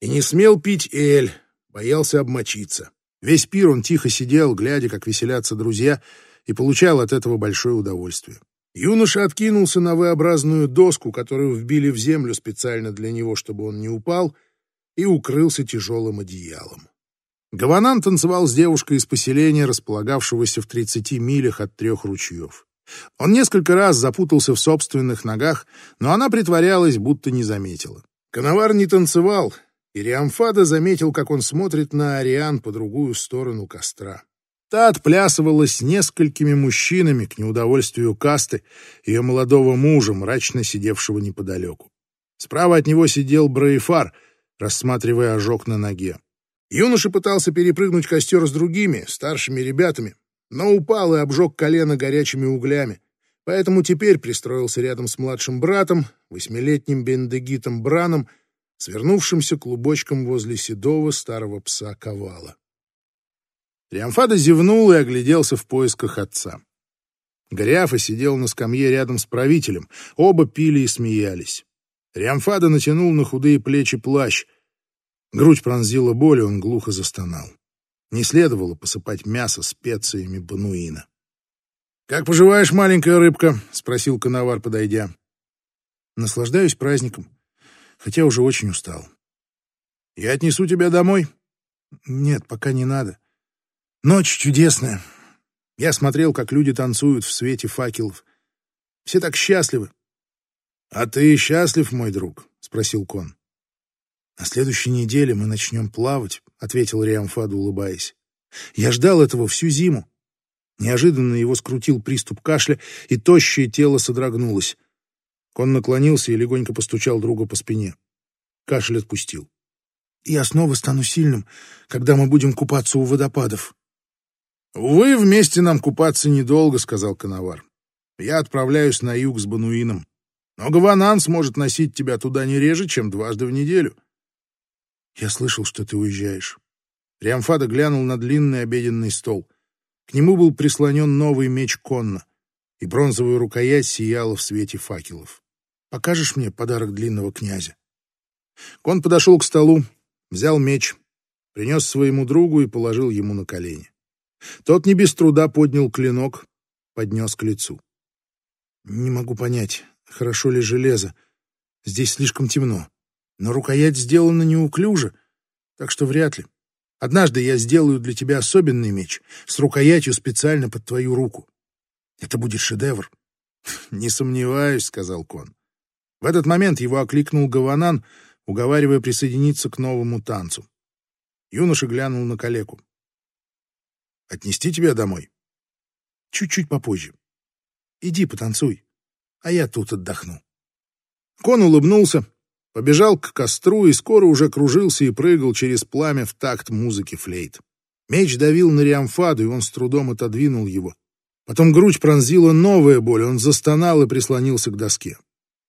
и не смел пить эль, боялся обмочиться. Весь пир он тихо сидел, глядя, как веселятся друзья, и получал от этого большое удовольствие. Юноша откинулся на V-образную доску, которую вбили в землю специально для него, чтобы он не упал, и укрылся тяжелым одеялом. Гаванан танцевал с девушкой из поселения, располагавшегося в 30 милях от трех ручьев. Он несколько раз запутался в собственных ногах, но она притворялась, будто не заметила. Коновар не танцевал, и Риамфада заметил, как он смотрит на Ариан по другую сторону костра. Та отплясывала с несколькими мужчинами к неудовольствию касты ее молодого мужа, мрачно сидевшего неподалеку. Справа от него сидел Браефар, рассматривая ожог на ноге. Юноша пытался перепрыгнуть костер с другими, старшими ребятами, но упал и обжег колено горячими углями, поэтому теперь пристроился рядом с младшим братом, восьмилетним Бендегитом Браном, свернувшимся клубочком возле седого старого пса Ковала. Триамфада зевнул и огляделся в поисках отца. Гориафа сидел на скамье рядом с правителем, оба пили и смеялись. Риамфада натянул на худые плечи плащ — Грудь пронзила боль, и он глухо застонал. Не следовало посыпать мясо специями бануина. «Как поживаешь, маленькая рыбка?» — спросил коновар, подойдя. «Наслаждаюсь праздником, хотя уже очень устал». «Я отнесу тебя домой?» «Нет, пока не надо. Ночь чудесная. Я смотрел, как люди танцуют в свете факелов. Все так счастливы». «А ты счастлив, мой друг?» — спросил Кон. «На следующей неделе мы начнем плавать», — ответил Риамфаду, улыбаясь. «Я ждал этого всю зиму». Неожиданно его скрутил приступ кашля, и тощее тело содрогнулось. Он наклонился и легонько постучал друга по спине. Кашель отпустил. «Я снова стану сильным, когда мы будем купаться у водопадов». «Увы, вместе нам купаться недолго», — сказал Коновар. «Я отправляюсь на юг с Бануином. Но Гаванан сможет носить тебя туда не реже, чем дважды в неделю». «Я слышал, что ты уезжаешь». Риамфада глянул на длинный обеденный стол. К нему был прислонен новый меч Конна, и бронзовая рукоять сияла в свете факелов. «Покажешь мне подарок длинного князя?» Кон подошел к столу, взял меч, принес своему другу и положил ему на колени. Тот не без труда поднял клинок, поднес к лицу. «Не могу понять, хорошо ли железо. Здесь слишком темно. Но рукоять сделана неуклюже, так что вряд ли. Однажды я сделаю для тебя особенный меч с рукоятью специально под твою руку. Это будет шедевр. Не сомневаюсь, сказал Кон. В этот момент его окликнул Гаванан, уговаривая присоединиться к новому танцу. Юноша глянул на калеку. Отнести тебя домой? Чуть-чуть попозже. Иди потанцуй, а я тут отдохну. Кон улыбнулся, побежал к костру и скоро уже кружился и прыгал через пламя в такт музыки флейт. Меч давил на Риамфаду, и он с трудом отодвинул его. Потом грудь пронзила новая боль, он застонал и прислонился к доске.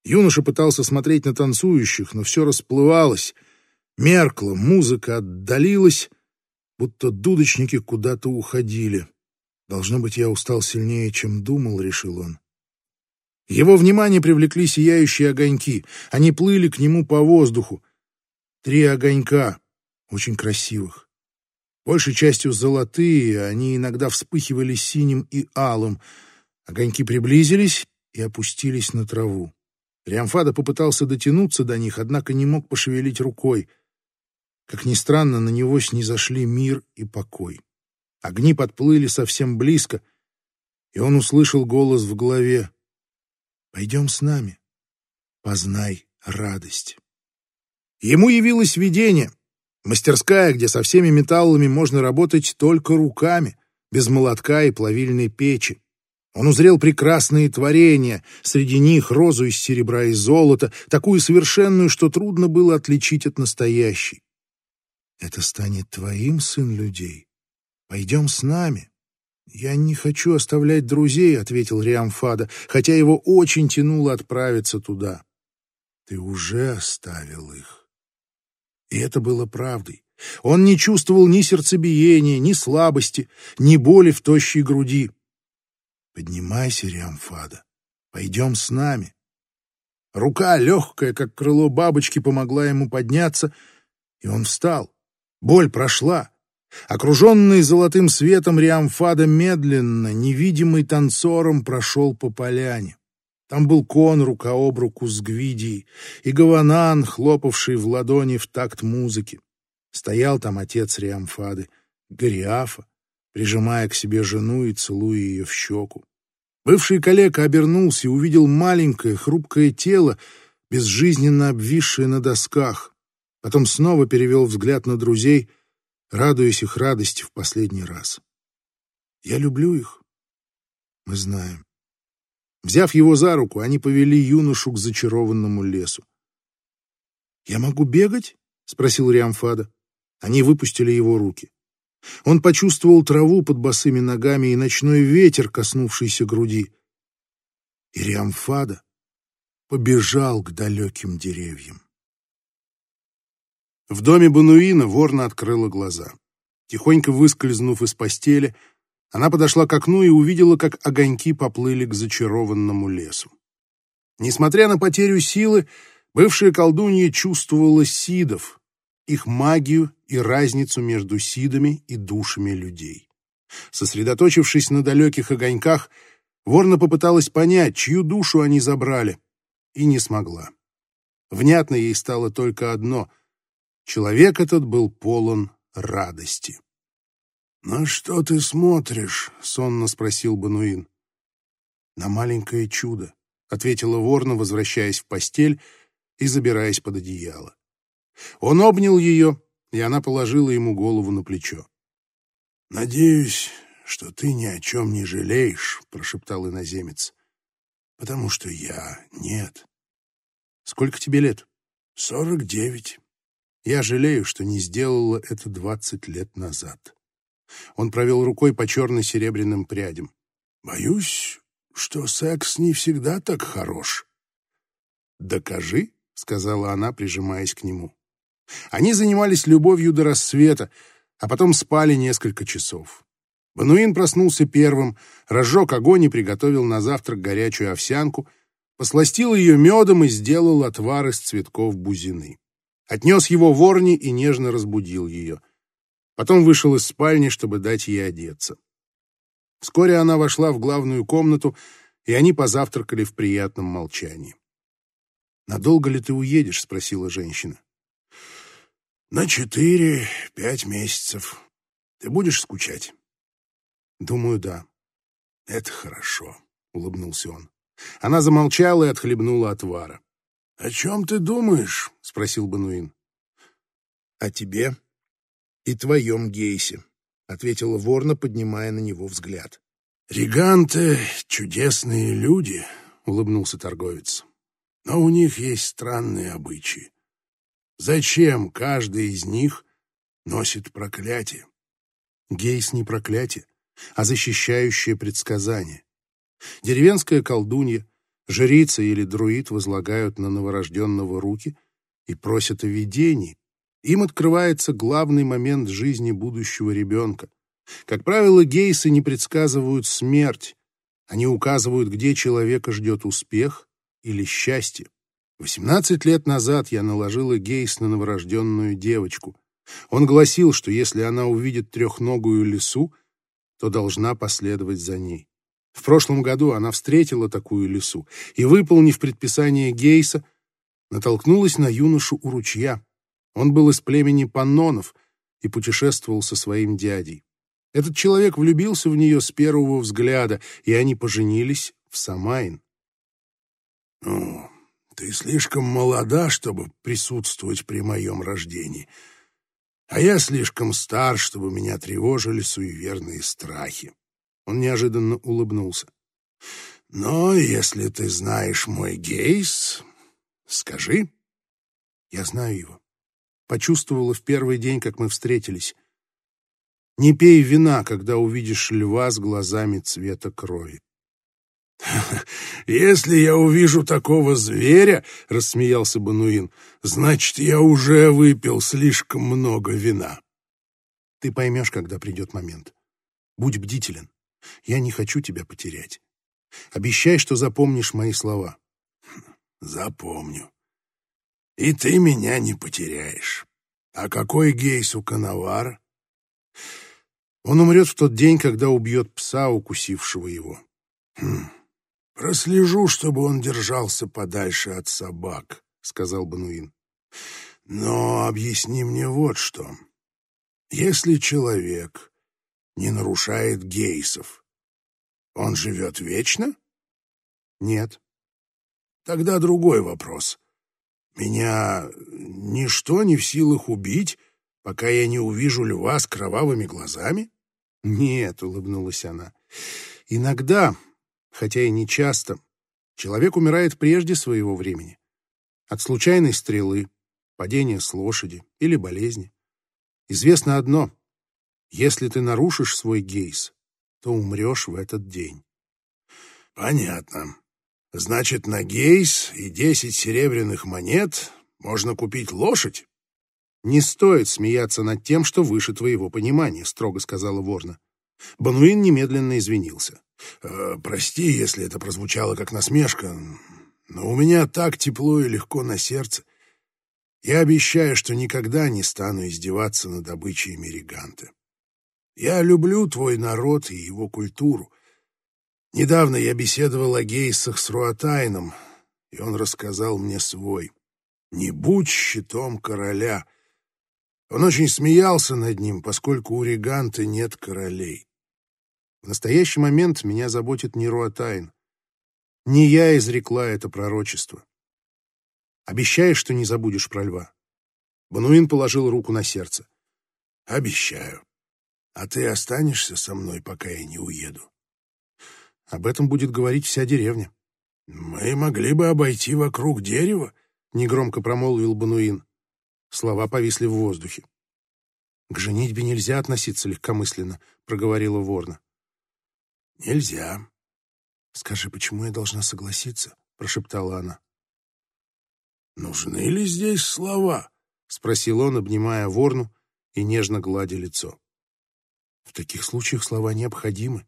Юноша пытался смотреть на танцующих, но все расплывалось, меркло, музыка отдалилась, будто дудочники куда-то уходили. «Должно быть, я устал сильнее, чем думал», — решил он. Его внимание привлекли сияющие огоньки. Они плыли к нему по воздуху. Три огонька, очень красивых. Большей частью золотые, они иногда вспыхивали синим и алым. Огоньки приблизились и опустились на траву. Риамфада попытался дотянуться до них, однако не мог пошевелить рукой. Как ни странно, на него снизошли мир и покой. Огни подплыли совсем близко, и он услышал голос в голове. Пойдем с нами. Познай радость. Ему явилось видение. Мастерская, где со всеми металлами можно работать только руками, без молотка и плавильной печи. Он узрел прекрасные творения, среди них розу из серебра и золота, такую совершенную, что трудно было отличить от настоящей. «Это станет твоим, сын людей? Пойдем с нами». «Я не хочу оставлять друзей», — ответил Риамфада, хотя его очень тянуло отправиться туда. «Ты уже оставил их». И это было правдой. Он не чувствовал ни сердцебиения, ни слабости, ни боли в тощей груди. «Поднимайся, Риамфада, пойдем с нами». Рука, легкая, как крыло бабочки, помогла ему подняться, и он встал. Боль прошла. Окруженный золотым светом Риамфада медленно, невидимый танцором, прошел по поляне. Там был кон рука об руку с Гвидией, и Гаванан, хлопавший в ладони в такт музыки. Стоял там отец Риамфады, Гориафа, прижимая к себе жену и целуя ее в щеку. Бывший коллега обернулся и увидел маленькое, хрупкое тело, безжизненно обвисшее на досках. Потом снова перевел взгляд на друзей, радуясь их радости в последний раз. «Я люблю их. Мы знаем». Взяв его за руку, они повели юношу к зачарованному лесу. «Я могу бегать?» — спросил Риамфада. Они выпустили его руки. Он почувствовал траву под босыми ногами и ночной ветер, коснувшийся груди. И побежал к далеким деревьям. В доме Бануина ворна открыла глаза. Тихонько выскользнув из постели, она подошла к окну и увидела, как огоньки поплыли к зачарованному лесу. Несмотря на потерю силы, бывшая колдунья чувствовала сидов, их магию и разницу между сидами и душами людей. Сосредоточившись на далеких огоньках, Ворна попыталась понять, чью душу они забрали, и не смогла. Внятно ей стало только одно — человек этот был полон радости. «На что ты смотришь?» — сонно спросил Бануин. «На маленькое чудо», — ответила Ворна, возвращаясь в постель и забираясь под одеяло. Он обнял ее, и она положила ему голову на плечо. «Надеюсь, что ты ни о чем не жалеешь», — прошептал иноземец. «Потому что я нет». «Сколько тебе лет?» «Сорок девять. Я жалею, что не сделала это двадцать лет назад». Он провел рукой по черно-серебряным прядям. «Боюсь, что секс не всегда так хорош». «Докажи», — сказала она, прижимаясь к нему. Они занимались любовью до рассвета, а потом спали несколько часов. Бануин проснулся первым, разжег огонь и приготовил на завтрак горячую овсянку, посластил ее медом и сделал отвар из цветков бузины. Отнес его в орни и нежно разбудил ее. Потом вышел из спальни, чтобы дать ей одеться. Вскоре она вошла в главную комнату, и они позавтракали в приятном молчании. «Надолго ли ты уедешь?» — спросила женщина. «На четыре-пять месяцев. Ты будешь скучать?» «Думаю, да». «Это хорошо», — улыбнулся он. Она замолчала и отхлебнула отвара. «О чем ты думаешь?» — спросил Бануин. «О тебе и твоем Гейсе», — ответила Ворна, поднимая на него взгляд. «Риганты — чудесные люди», — улыбнулся торговец. «Но у них есть странные обычаи. Зачем каждый из них носит проклятие?» Гейс не проклятие, а защищающее предсказание. Деревенская колдунья, жрица или друид возлагают на новорожденного руки и просят о видении, им открывается главный момент жизни будущего ребенка. Как правило, гейсы не предсказывают смерть. Они указывают, где человека ждет успех или счастье. 18 лет назад я наложила гейс на новорожденную девочку. Он гласил, что если она увидит трехногую лису, то должна последовать за ней. В прошлом году она встретила такую лису и, выполнив предписание Гейса, натолкнулась на юношу у ручья. Он был из племени паннонов и путешествовал со своим дядей. Этот человек влюбился в нее с первого взгляда, и они поженились в Самайн. «Ну, ты слишком молода, чтобы присутствовать при моем рождении, а я слишком стар, чтобы меня тревожили суеверные страхи». Он неожиданно улыбнулся. «Но если ты знаешь мой гейс, скажи». «Я знаю его почувствовала в первый день, как мы встретились. Не пей вина, когда увидишь льва с глазами цвета крови. «Если я увижу такого зверя, — рассмеялся Бануин, — значит, я уже выпил слишком много вина». Ты поймешь, когда придет момент. Будь бдителен. Я не хочу тебя потерять. Обещай, что запомнишь мои слова. Запомню и ты меня не потеряешь. А какой гейс у Коновара? Он умрет в тот день, когда убьет пса, укусившего его. Хм, Прослежу, чтобы он держался подальше от собак, сказал Бануин. Но объясни мне вот что. Если человек не нарушает гейсов, он живет вечно? Нет. Тогда другой вопрос. Меня ничто не в силах убить, пока я не увижу льва с кровавыми глазами? Нет, улыбнулась она. Иногда хотя и не часто, человек умирает прежде своего времени. От случайной стрелы, падения с лошади или болезни. Известно одно — если ты нарушишь свой гейс, то умрешь в этот день. Понятно. Значит, на гейс и десять серебряных монет можно купить лошадь? Не стоит смеяться над тем, что выше твоего понимания, строго сказала Ворна. Бануин немедленно извинился. Э, прости, если это прозвучало как насмешка, но у меня так тепло и легко на сердце. Я обещаю, что никогда не стану издеваться над обычаями Риганта. Я люблю твой народ и его культуру. Недавно я беседовал о гейсах с Руатайном, и он рассказал мне свой. «Не будь щитом короля». Он очень смеялся над ним, поскольку у Риганта нет королей. В настоящий момент меня заботит не Руатайн. Не я изрекла это пророчество. Обещаешь, что не забудешь про льва?» Бануин положил руку на сердце. «Обещаю. А ты останешься со мной, пока я не уеду?» «Об этом будет говорить вся деревня». «Мы могли бы обойти вокруг дерева», — негромко промолвил Бануин. Слова повисли в воздухе. «К женитьбе нельзя относиться легкомысленно», — проговорила Ворна. «Нельзя». «Скажи, почему я должна согласиться?» — прошептала она. «Нужны ли здесь слова?» — спросил он, обнимая Ворну и нежно гладя лицо. «В таких случаях слова необходимы».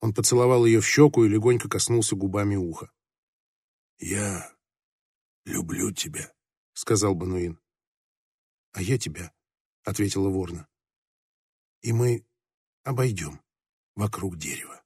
Он поцеловал ее в щеку и легонько коснулся губами уха. «Я люблю тебя», — сказал Бануин. «А я тебя», — ответила Ворна. «И мы обойдем» вокруг дерева.